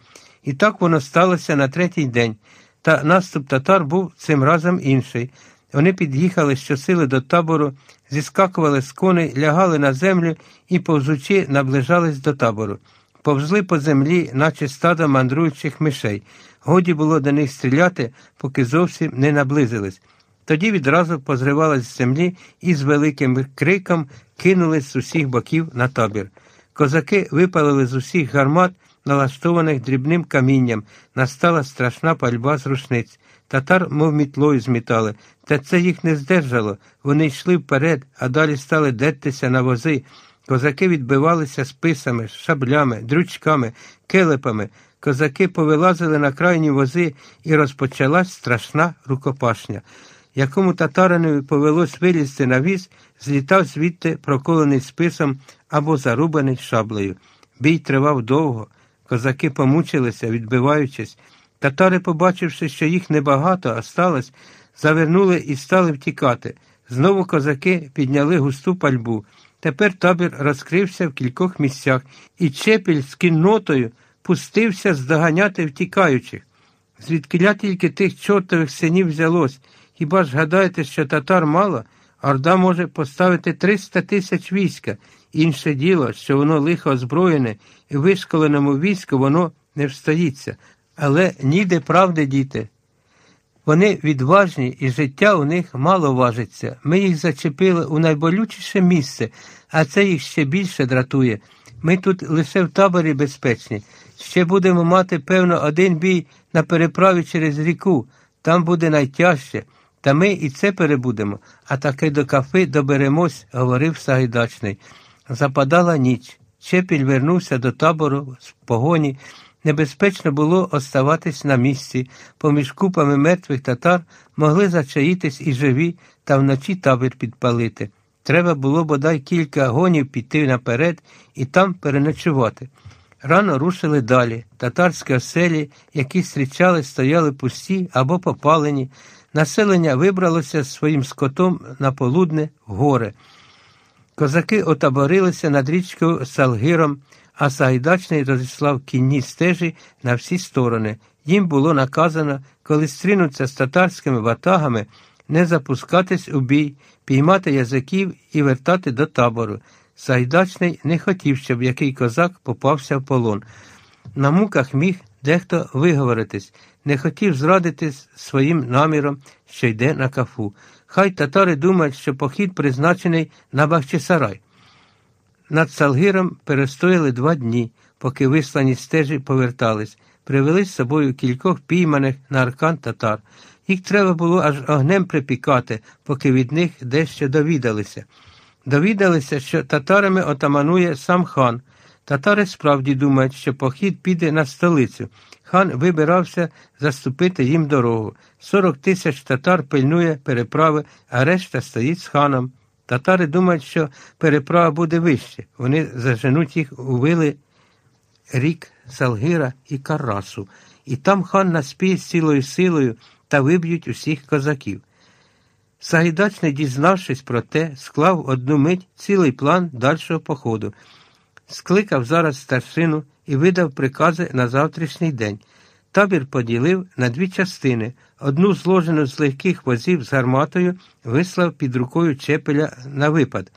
S1: І так воно сталося на третій день, та наступ татар був цим разом інший. Вони під'їхали щосили до табору, зіскакували з коней, лягали на землю і, повзучи, наближались до табору. Повзли по землі, наче стадо мандруючих мишей. Годі було до них стріляти, поки зовсім не наблизились. Тоді відразу позривались з землі і з великим криком кинулись з усіх боків на табір. Козаки випалили з усіх гармат, налаштованих дрібним камінням. Настала страшна пальба з рушниць. Татар, мов мітлою змітали, та це їх не здержало. Вони йшли вперед, а далі стали дертися на вози. Козаки відбивалися списами, шаблями, дрючками, келепами. Козаки повилазили на крайні вози, і розпочалась страшна рукопашня. Якому татаринові повелось вилізти на віз, злітав звідти проколений списом або зарубаний шаблею. Бій тривав довго. Козаки помучилися, відбиваючись. Татари, побачивши, що їх небагато осталось, завернули і стали втікати. Знову козаки підняли густу пальбу. Тепер табір розкрився в кількох місцях, і чепіль з кіннотою пустився здоганяти втікаючих. Звідкиля тільки тих чортових синів взялось. Хіба ж гадаєте, що татар мало? Орда може поставити 300 тисяч війська. Інше діло, що воно лихо озброєне, і вишколеному війську воно не встоїться. Але ніде правди, діти. Вони відважні і життя у них мало важиться. Ми їх зачепили у найболючіше місце, а це їх ще більше дратує. Ми тут лише в таборі безпечні. Ще будемо мати, певно, один бій на переправі через ріку. Там буде найтяжче. Та ми і це перебудемо, а таки до кафи доберемось, говорив Сагайдачний. Западала ніч. Чепіль вернувся до табору з погоні. Небезпечно було оставатись на місці. Поміж купами мертвих татар могли зачаїтись і живі, та вночі табір підпалити. Треба було бодай кілька гонів піти наперед і там переночувати. Рано рушили далі. Татарські оселі, які зустрічали, стояли пусті або попалені. Населення вибралося з своїм скотом на полудне в гори. Козаки отаборилися над річкою Салгиром, а Сагайдачний розіслав кінні стежі на всі сторони. Їм було наказано, коли стрінуться з татарськими ватагами, не запускатись у бій, піймати язиків і вертати до табору. Сайдачний не хотів, щоб який козак попався в полон. На муках міг дехто виговоритись, не хотів зрадити своїм наміром, що йде на кафу. Хай татари думають, що похід призначений на Бахчисарай. Над Салгиром перестояли два дні, поки вислані стежі повертались, привели з собою кількох пійманих на аркан татар. Їх треба було аж огнем припікати, поки від них дещо довідалися. Довідалися, що татарами отаманує сам хан. Татари справді думають, що похід піде на столицю. Хан вибирався заступити їм дорогу. Сорок тисяч татар пильнує переправи, а решта стоїть з ханом. Татари думають, що переправа буде вище. Вони заженуть їх у вили рік Салгира і Карасу, і там хан наспіє з цілою силою та виб'ють усіх козаків. Сагайдачний, дізнавшись про те, склав одну мить цілий план дальшого походу. скликав зараз старшину і видав прикази на завтрашній день. Табір поділив на дві частини. Одну зложену з легких возів з гарматою вислав під рукою Чепеля на випад.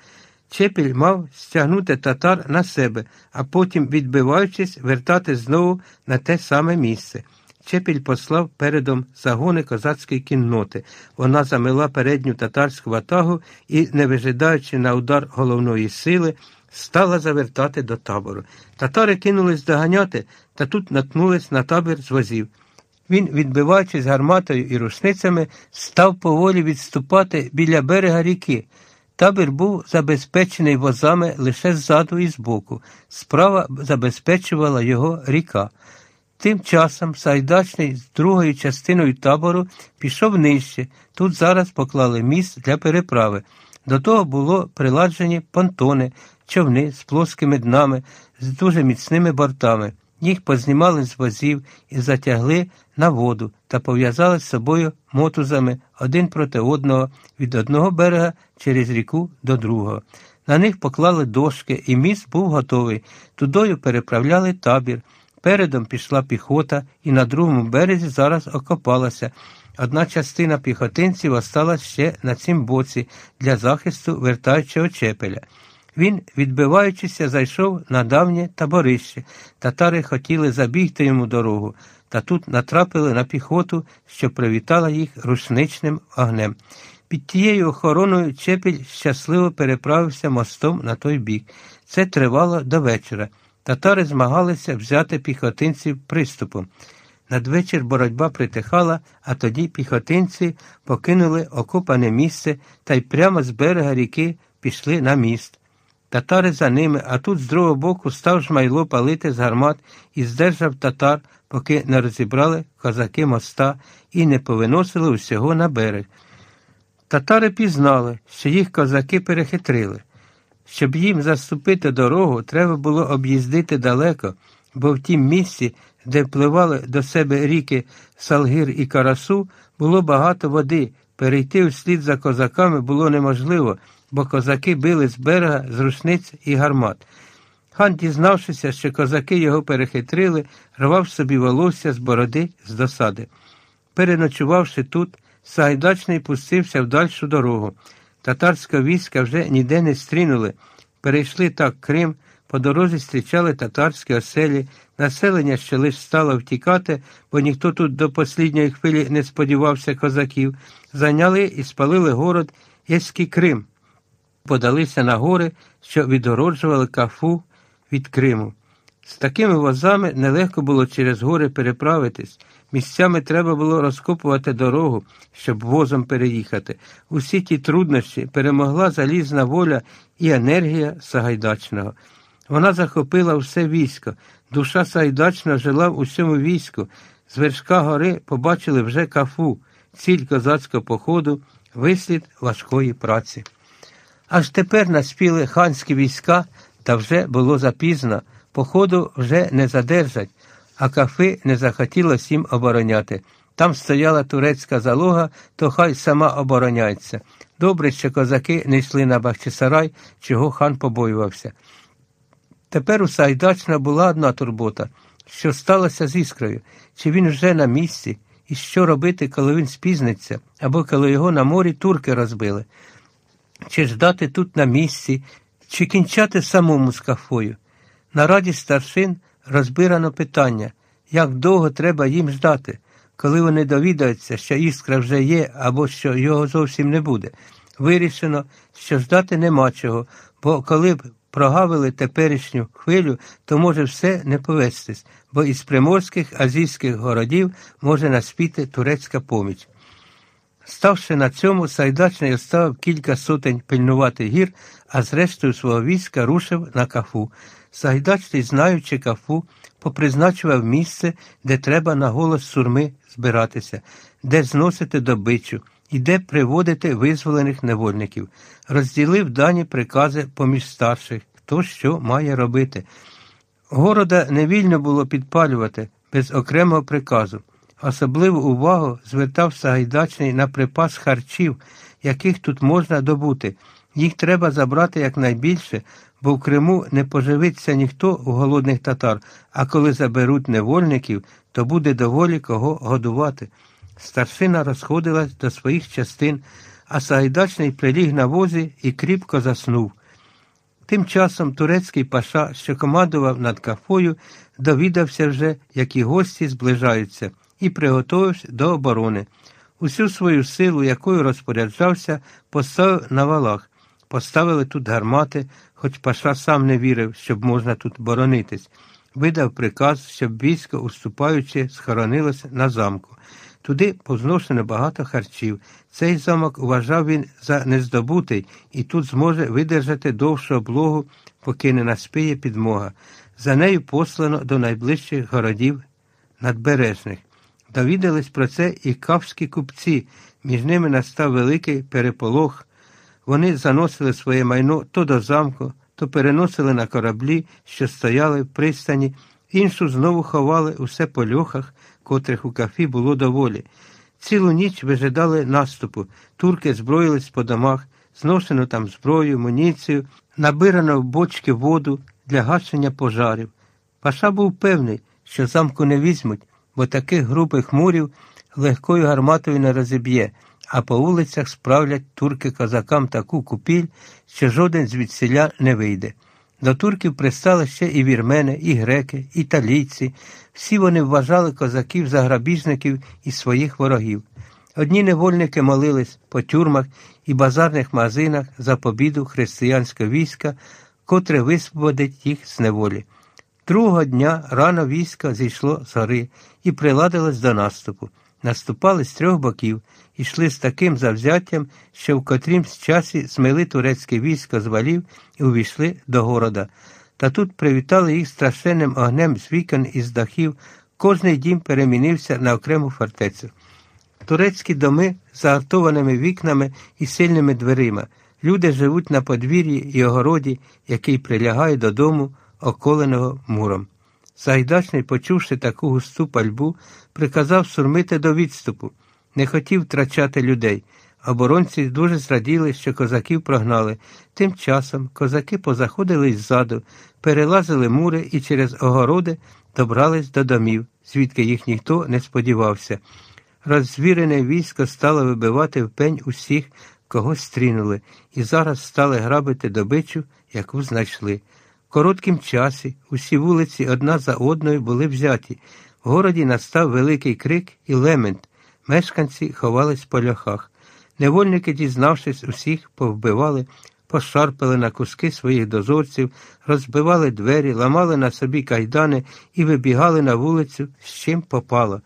S1: Чепіль мав стягнути татар на себе, а потім, відбиваючись, вертати знову на те саме місце. Чепіль послав передом загони козацької кінноти. Вона замила передню татарську ватагу і, не вижидаючи на удар головної сили, стала завертати до табору. Татари кинулись доганяти, та тут наткнулись на табір з возів. Він, відбиваючись гарматою і рушницями, став поволі відступати біля берега ріки. Табір був забезпечений возами лише ззаду і збоку. Справа забезпечувала його ріка. Тим часом Сайдачний з другою частиною табору пішов нижче. Тут зараз поклали міст для переправи. До того було приладжені понтони, човни з плоскими днами, з дуже міцними бортами. Їх познімали з возів і затягли на воду та пов'язали з собою мотузами один проти одного від одного берега через ріку до другого. На них поклали дошки, і міст був готовий. Тудою переправляли табір. Передом пішла піхота, і на другому березі зараз окопалася. Одна частина піхотинців осталась ще на цім боці для захисту вертаючого чепеля. Він, відбиваючися, зайшов на давнє таборище. Татари хотіли забігти йому дорогу, та тут натрапили на піхоту, що привітала їх рушничним огнем. Під тією охороною Чепіль щасливо переправився мостом на той бік. Це тривало до вечора. Татари змагалися взяти піхотинців приступом. Надвечір боротьба притихала, а тоді піхотинці покинули окопане місце та й прямо з берега ріки пішли на міст. Татари за ними, а тут з другого боку став жмайло палити з гармат і здержав татар, поки не розібрали козаки моста і не повиносили усього на берег. Татари пізнали, що їх козаки перехитрили. Щоб їм заступити дорогу, треба було об'їздити далеко, бо в тім місці, де впливали до себе ріки Салгір і Карасу, було багато води. Перейти вслід за козаками було неможливо, бо козаки били з берега з рушниць і гармат. Хан, дізнавшися, що козаки його перехитрили, рвав собі волосся з бороди з досади. Переночувавши тут, Сагайдачний пустився в дальшу дорогу. Татарська війська вже ніде не стрінули. Перейшли так Крим, по дорозі зустрічали татарські оселі, населення ще лише стало втікати, бо ніхто тут до послідньої хвилі не сподівався козаків, зайняли і спалили город Єський Крим, подалися на гори, що відгороджували кафу від Криму. З такими возами нелегко було через гори переправитись. Місцями треба було розкопувати дорогу, щоб возом переїхати. Усі ті труднощі перемогла залізна воля і енергія Сагайдачного. Вона захопила все військо. Душа Сагайдачна жила в усьому війську. З вершка гори побачили вже кафу, ціль козацького походу, вислід важкої праці. Аж тепер наспіли ханські війська, та вже було запізно. Походу вже не задержать а кафи не захотіло всім обороняти. Там стояла турецька залога, то хай сама обороняється. Добре, що козаки не йшли на Бахчисарай, чого хан побоювався. Тепер у Сайдачна була одна турбота, що сталося з іскрою, чи він вже на місці, і що робити, коли він спізниться, або коли його на морі турки розбили, чи ждати тут на місці, чи кінчати самому з кафою. На раді старшин розбирано питання, як довго треба їм ждати, коли вони довідаються, що іскра вже є або що його зовсім не буде. Вирішено, що ждати нема чого, бо коли б прогавили теперішню хвилю, то може все не повестись, бо із приморських азійських городів може наспіти турецька поміч. Ставши на цьому, Сайдачний оставив кілька сотень пильнувати гір, а зрештою свого війська рушив на кафу. Сагайдачний, знаючи кафу, попризначував місце, де треба на голос сурми збиратися, де зносити добичу і де приводити визволених невольників, розділив дані прикази поміж старших, хто що має робити. Города не вільно було підпалювати без окремого приказу. Особливу увагу звертав Сагайдачний на припас харчів, яких тут можна добути. Їх треба забрати якнайбільше, бо в Криму не поживиться ніхто у голодних татар, а коли заберуть невольників, то буде доволі кого годувати. Старшина розходилась до своїх частин, а Сагайдачний приліг на возі і кріпко заснув. Тим часом турецький паша, що командував над кафою, довідався вже, які гості зближаються, і приготувався до оборони. Усю свою силу, якою розпоряджався, поставив на валах. Поставили тут гармати, хоч паша сам не вірив, щоб можна тут боронитись. Видав приказ, щоб військо, уступаючи, схоронилося на замку. Туди позношено багато харчів. Цей замок вважав він за нездобутий і тут зможе видержати довшу облогу, поки не наспіє підмога. За нею послано до найближчих городів надбережних. Довідались про це і кавські купці, між ними настав великий переполох. Вони заносили своє майно то до замку, то переносили на кораблі, що стояли в пристані, іншу знову ховали усе по льохах, котрих у кафі було доволі. Цілу ніч вижидали наступу, турки зброїлись по домах, зношено там зброю, муніцію, набирано в бочки воду для гашення пожарів. Паша був певний, що замку не візьмуть, бо таких грубих мурів легкою гарматою не розіб'є, а по вулицях справлять турки козакам таку купіль, що жоден звідсіля не вийде. До турків пристали ще і вірмени, і греки, і італійці. Всі вони вважали козаків за грабіжників і своїх ворогів. Одні невольники молились по тюрмах і базарних магазинах за побіду християнського війська, котре висвободить їх з неволі. Другого дня рано військо зійшло з гори і приладилось до наступу. Наступали з трьох боків і йшли з таким завзяттям, що в котрімсь часі змили турецьке військо з валів і увійшли до города. Та тут привітали їх страшенним огнем з вікон і з дахів, кожний дім перемінився на окрему фортецю. Турецькі доми з загартованими вікнами і сильними дверима. Люди живуть на подвір'ї і огороді, який прилягає додому, околеного муром. Сагайдачний, почувши таку густу пальбу, приказав сурмити до відступу, не хотів втрачати людей. Оборонці дуже зраділи, що козаків прогнали. Тим часом козаки позаходили ззаду, перелазили мури і через огороди добрались до домів, звідки їх ніхто не сподівався. Розвірене військо стало вибивати в пень усіх, кого стрінули, і зараз стали грабити добичу, яку знайшли. Короткім часі усі вулиці одна за одною були взяті. В городі настав великий крик і лемент. Мешканці ховались по льохах. Невольники, дізнавшись усіх, повбивали, пошарпали на куски своїх дозорців, розбивали двері, ламали на собі кайдани і вибігали на вулицю, з чим попало.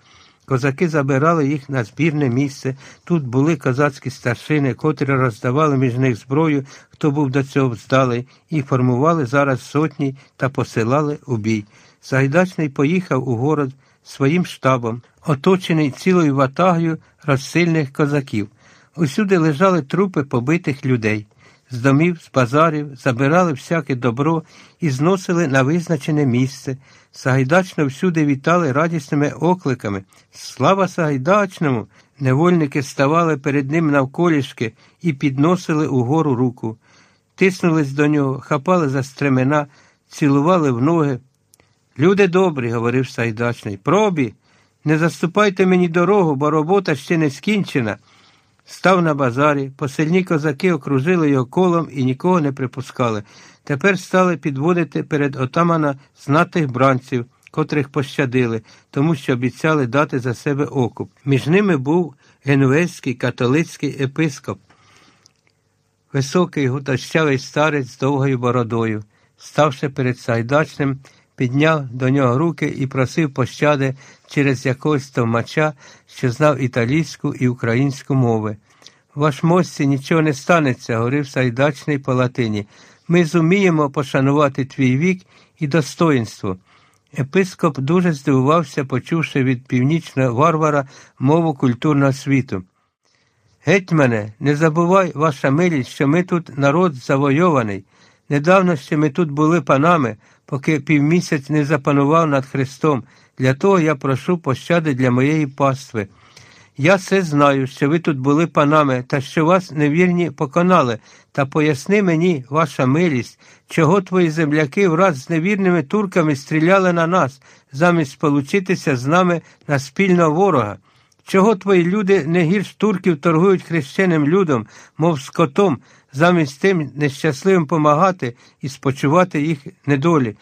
S1: Козаки забирали їх на збірне місце. Тут були козацькі старшини, котрі роздавали між них зброю, хто був до цього здалий, і формували зараз сотні та посилали у бій. Сагайдачний поїхав у город своїм штабом, оточений цілою ватагою розсильних козаків. Усюди лежали трупи побитих людей. З домів, з базарів забирали всяке добро і зносили на визначене місце. Сагайдачно всюди вітали радісними окликами. Слава Сагайдачному! Невольники ставали перед ним навколішки і підносили угору руку. Тиснулись до нього, хапали за стремена, цілували в ноги. Люди добрі, говорив Сайдачний, пробі, не заступайте мені дорогу, бо робота ще не скінчена. Став на базарі, посильні козаки окружили його колом і нікого не припускали. Тепер стали підводити перед отамана знатих бранців, котрих пощадили, тому що обіцяли дати за себе окуп. Між ними був генуезький католицький епископ, високий гутощавий старець з довгою бородою, ставши перед Сайдачним, підняв до нього руки і просив пощади через якогось товмача, що знав італійську і українську мови. Ваш мості нічого не станеться, говорив Сайдачний по латині. Ми зуміємо пошанувати твій вік і достоїнство. Епископ дуже здивувався, почувши від північного варвара мову культурного світу. Гетьмане, не забувай, ваша милість, що ми тут народ завойований. Недавно ще ми тут були панами, поки півмісяць не запанував над Христом. Для того я прошу пощади для моєї пастви. Я все знаю, що ви тут були панами, та що вас невірні поконали, та поясни мені, ваша милість, чого твої земляки враз з невірними турками стріляли на нас, замість сполучитися з нами на спільного ворога. Чого твої люди не гірш турків торгують хрещеним людом, мов скотом, замість тим нещасливим помагати і спочувати їх недолі?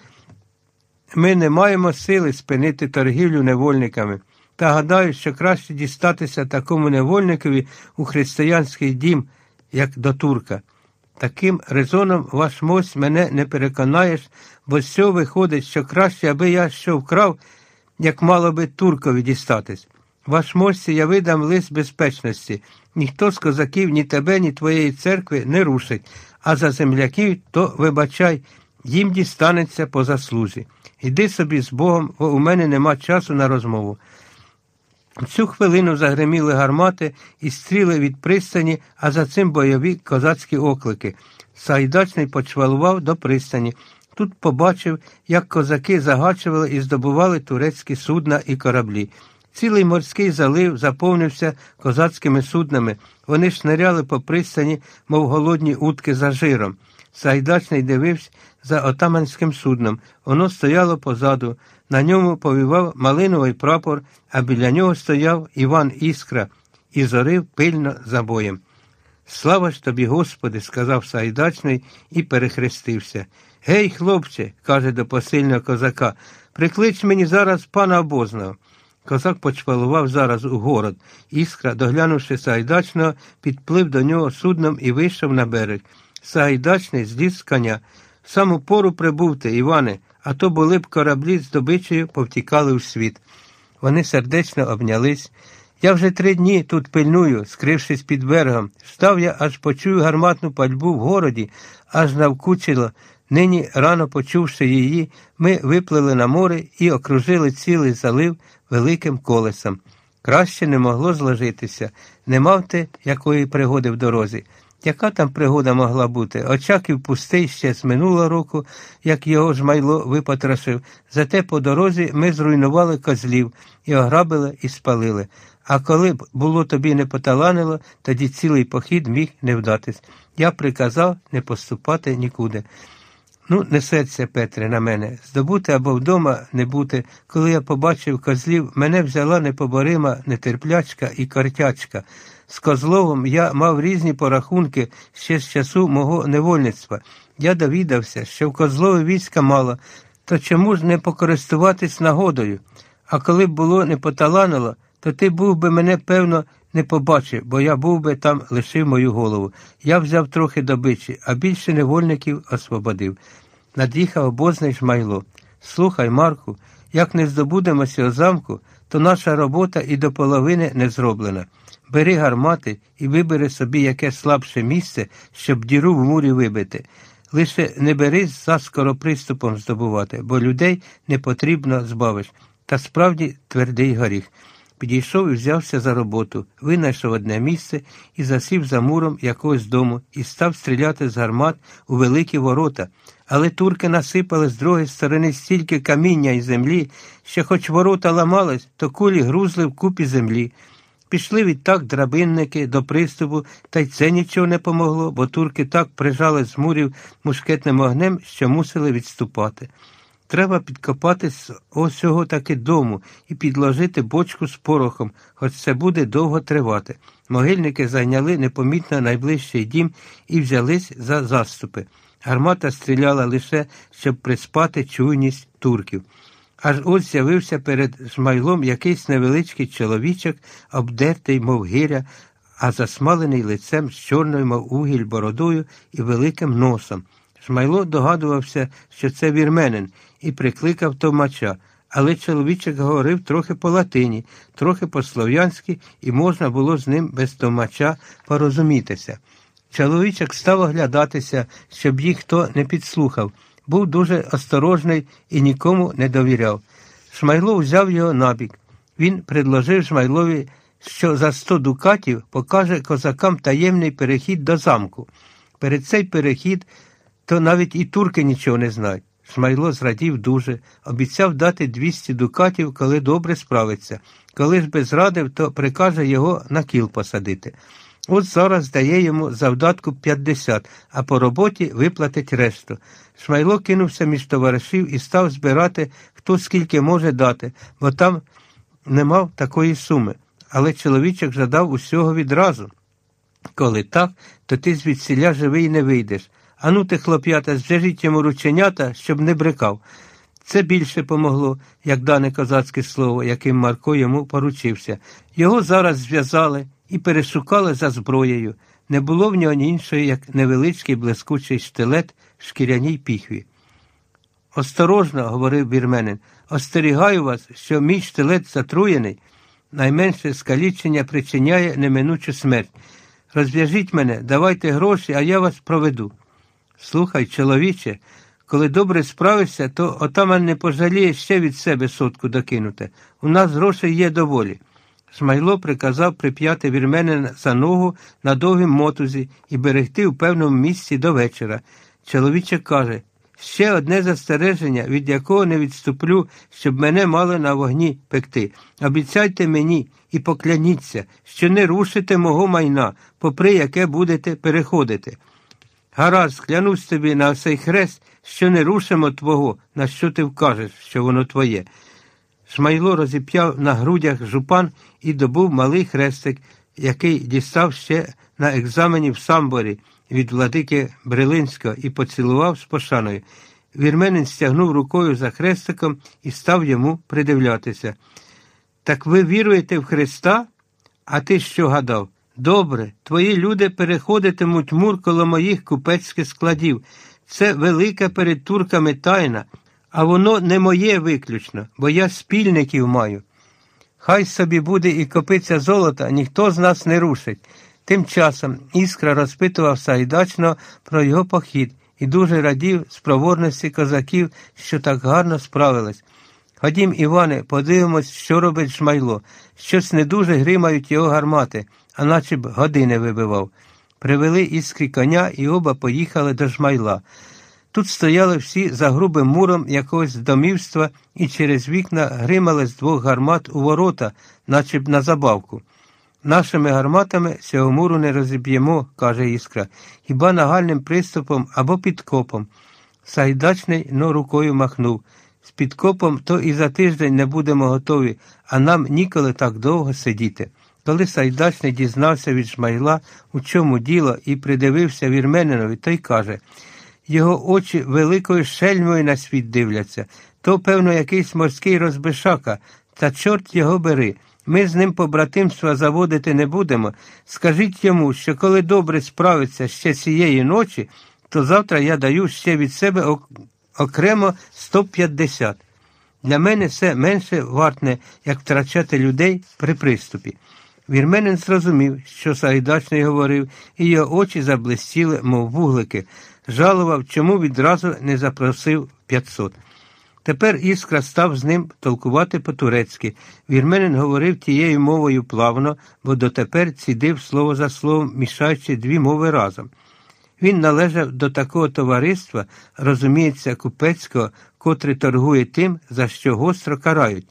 S1: Ми не маємо сили спинити торгівлю невольниками. Та гадаю, що краще дістатися такому невольникові у християнський дім, як до турка. Таким резоном ваш мось мене не переконаєш, бо з виходить, що краще, аби я що вкрав, як мало би туркові дістатись. Ваш мості я видам лист безпечності. Ніхто з козаків ні тебе, ні твоєї церкви не рушить, а за земляків то вибачай, їм дістанеться по заслузі. Іди собі з Богом, бо у мене нема часу на розмову. В цю хвилину загреміли гармати і стріли від пристані, а за цим бойові козацькі оклики. Сайдачний почвалував до пристані. Тут побачив, як козаки загачували і здобували турецькі судна і кораблі. Цілий морський залив заповнився козацькими суднами. Вони шниряли по пристані, мов голодні утки за жиром. Сайдачний дивився за отаманським судном. Воно стояло позаду. На ньому повівав малиновий прапор, а біля нього стояв Іван Іскра і зорив пильно за боєм. Слава ж тобі, Господи, сказав Сайдачний і перехрестився. Гей, хлопче, каже до посильного козака, приклич мені зараз пана обозного. Козак почвалував зараз у город. Іскра, доглянувши Сайдачного, підплив до нього судном і вийшов на берег. Сайдачний зліз з коня. Саму пору прибув ти, Іване, а то були б кораблі з добичею повтікали у світ. Вони сердечно обнялись. Я вже три дні тут пильную, скрившись під берегом. Став я, аж почую гарматну пальбу в городі, аж навкучило. Нині, рано почувши її, ми виплили на море і окружили цілий залив великим колесом. Краще не могло зложитися, не мав ти якої пригоди в дорозі. Яка там пригода могла бути? Очаків пустий ще з минулого року, як його жмайло випотрошив. Зате по дорозі ми зруйнували козлів і ограбили і спалили. А коли б було тобі не поталанило, тоді цілий похід міг не вдатись. Я приказав не поступати нікуди. Ну, несеться, Петре, на мене. Здобути або вдома не бути. Коли я побачив козлів, мене взяла непоборима нетерплячка і картячка. З Козловом я мав різні порахунки ще з часу мого невольництва. Я довідався, що в Козлові війська мало, то чому ж не покористуватись нагодою? А коли б було не поталанило, то ти був би мене, певно, не побачив, бо я був би там лишив мою голову. Я взяв трохи добичі, а більше невольників освободив. Над'їхав обозний жмайло. Слухай, Марку, як не здобудемо цього замку, то наша робота і до половини не зроблена. Бери гармати і вибери собі яке слабше місце, щоб діру в мурі вибити. Лише не бери заскоро приступом здобувати, бо людей не потрібно збавиш. Та справді твердий горіх. Підійшов і взявся за роботу, винайшов одне місце і засів за муром якогось дому і став стріляти з гармат у великі ворота. Але турки насипали з другої сторони стільки каміння і землі, що, хоч ворота ламались, то кулі грузли в купі землі. Пішли відтак драбинники до приступу, та й це нічого не помогло, бо турки так прижали з мурів мушкетним огнем, що мусили відступати. Треба підкопати з ось цього таки дому і підложити бочку з порохом, хоч це буде довго тривати. Могильники зайняли непомітно найближчий дім і взялись за заступи. Гармата стріляла лише, щоб приспати чуйність турків. Аж ось з'явився перед жмайлом якийсь невеличкий чоловічок, обдертий, мов гиря, а засмалений лицем з чорною, мов угіль бородою і великим носом. Жмайло догадувався, що це вірменин, і прикликав товмача, але чоловічок говорив трохи по латині, трохи по слов'янськи, і можна було з ним без товмача порозумітися. Чоловічок став оглядатися, щоб їх хто не підслухав був дуже осторожний і нікому не довіряв. Шмайло взяв його набік. Він предложив Шмайлові, що за сто дукатів покаже козакам таємний перехід до замку. Перед цей перехід то навіть і турки нічого не знають. Шмайло зрадів дуже, обіцяв дати 200 дукатів, коли добре справиться. Коли ж би зрадив, то прикаже його на кіл посадити. От зараз дає йому завдатку 50, а по роботі виплатить решту. Шмайло кинувся між товаришів і став збирати, хто скільки може дати, бо там не мав такої суми. Але чоловічок жадав усього відразу. Коли так, то ти звідсіля живий не вийдеш. Ану ти, хлоп'ята, зв'яжіть йому рученята, щоб не брикав. Це більше помогло, як дане козацьке слово, яким Марко йому поручився. Його зараз зв'язали і перешукали за зброєю. Не було в нього іншої, як невеличкий блискучий штилет в шкіряній піхві. Осторожно, говорив вірменин, остерігаю вас, що мій штилет затруєний, найменше скалічення причиняє неминучу смерть. Розв'яжіть мене, давайте гроші, а я вас проведу. Слухай, чоловіче, коли добре справишся, то отаман не пожаліє ще від себе сотку докинути. У нас грошей є доволі. Смайло приказав прип'яти вірменина за ногу на довгім мотузі і берегти в певному місці до вечора. Чоловіче каже ще одне застереження, від якого не відступлю, щоб мене мало на вогні пекти. Обіцяйте мені і покляніться, що не рушите мого майна, попри яке будете переходити. Гаразд, клянусь тобі на цей хрест, що не рушимо твого, на що ти вкажеш, що воно твоє. Шмайло розіп'яв на грудях жупан і добув малий хрестик, який дістав ще на екзамені в самборі від владики Брилинського і поцілував з пошаною. Вірменин стягнув рукою за хрестиком і став йому придивлятися. Так ви віруєте в Христа? А ти що гадав? Добре, твої люди переходитимуть мур коло моїх купецьких складів. Це велика перед турками тайна, а воно не моє виключно, бо я спільників маю. Хай собі буде і копиця золота, ніхто з нас не рушить. Тим часом Іскра розпитував Сагайдачного про його похід і дуже радів з проворності козаків, що так гарно справились. Ходім, Іване, подивимось, що робить Шмайло. Щось не дуже гримають його гармати, а наче б години вибивав. Привели іскрі коня і оба поїхали до Жмайла. Тут стояли всі за грубим муром якогось домівства і через вікна гримали з двох гармат у ворота, наче б на забавку. Нашими гарматами цього муру не розіб'ємо, каже Іскра, хіба нагальним приступом або підкопом. Сайдачний но рукою махнув. З підкопом то і за тиждень не будемо готові, а нам ніколи так довго сидіти. Коли Сайдачний дізнався від Шмайла, у чому діло, і придивився вірменинові, той каже його очі великою шельмою на світ дивляться. То, певно, якийсь морський розбишака, та чорт його бери. Ми з ним побратимства заводити не будемо. Скажіть йому, що коли добре справиться ще цієї ночі, то завтра я даю ще від себе окремо 150. Для мене все менше вартне, як втрачати людей при приступі. Вірменин зрозумів, що Сагайдачний говорив, і його очі заблистіли, мов вуглики, жалував, чому відразу не запросив 500. Тепер Іскра став з ним толкувати по-турецьки. Вірменин говорив тією мовою плавно, бо дотепер цідив слово за словом, мішаючи дві мови разом. Він належав до такого товариства, розуміється, купецького, котрий торгує тим, за що гостро карають.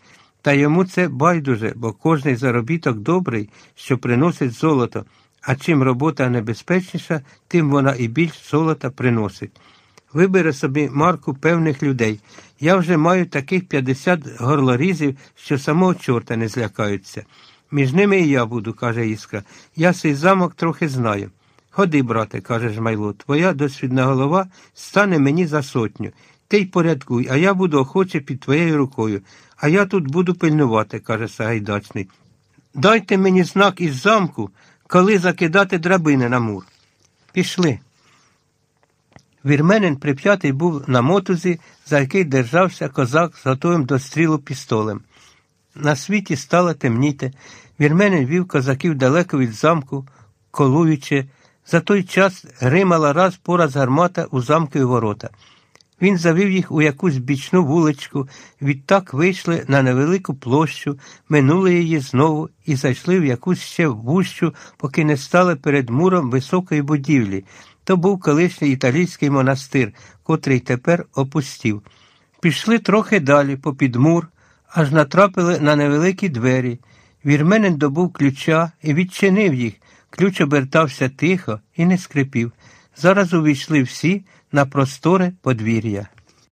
S1: Та йому це байдуже, бо кожний заробіток добрий, що приносить золото, а чим робота небезпечніша, тим вона і більш золота приносить. Вибере собі марку певних людей. Я вже маю таких 50 горлорізів, що самого чорта не злякаються. Між ними і я буду, каже Іскра. Я цей замок трохи знаю. Ходи, брате, каже Жмайло, твоя досвідна голова стане мені за сотню. Ти й порядкуй, а я буду охоче під твоєю рукою, а я тут буду пильнувати, каже Сагайдачний. Дайте мені знак із замку, коли закидати драбини на мур. Пішли. Вірменин прип'ятий був на мотузі, за який держався козак з готовим до стрілу пістолем. На світі стало темніти. Вірменин вів козаків далеко від замку, колуючи. За той час гримала раз пораз гармата у замкові ворота. Він завів їх у якусь бічну вуличку, відтак вийшли на невелику площу, минули її знову і зайшли в якусь ще вущу, поки не стали перед муром високої будівлі. То був колишній італійський монастир, котрий тепер опустів. Пішли трохи далі, попід мур, аж натрапили на невеликі двері. Вірменин добув ключа і відчинив їх. Ключ обертався тихо і не скрипів. Зараз увійшли всі на просторе подвір'я.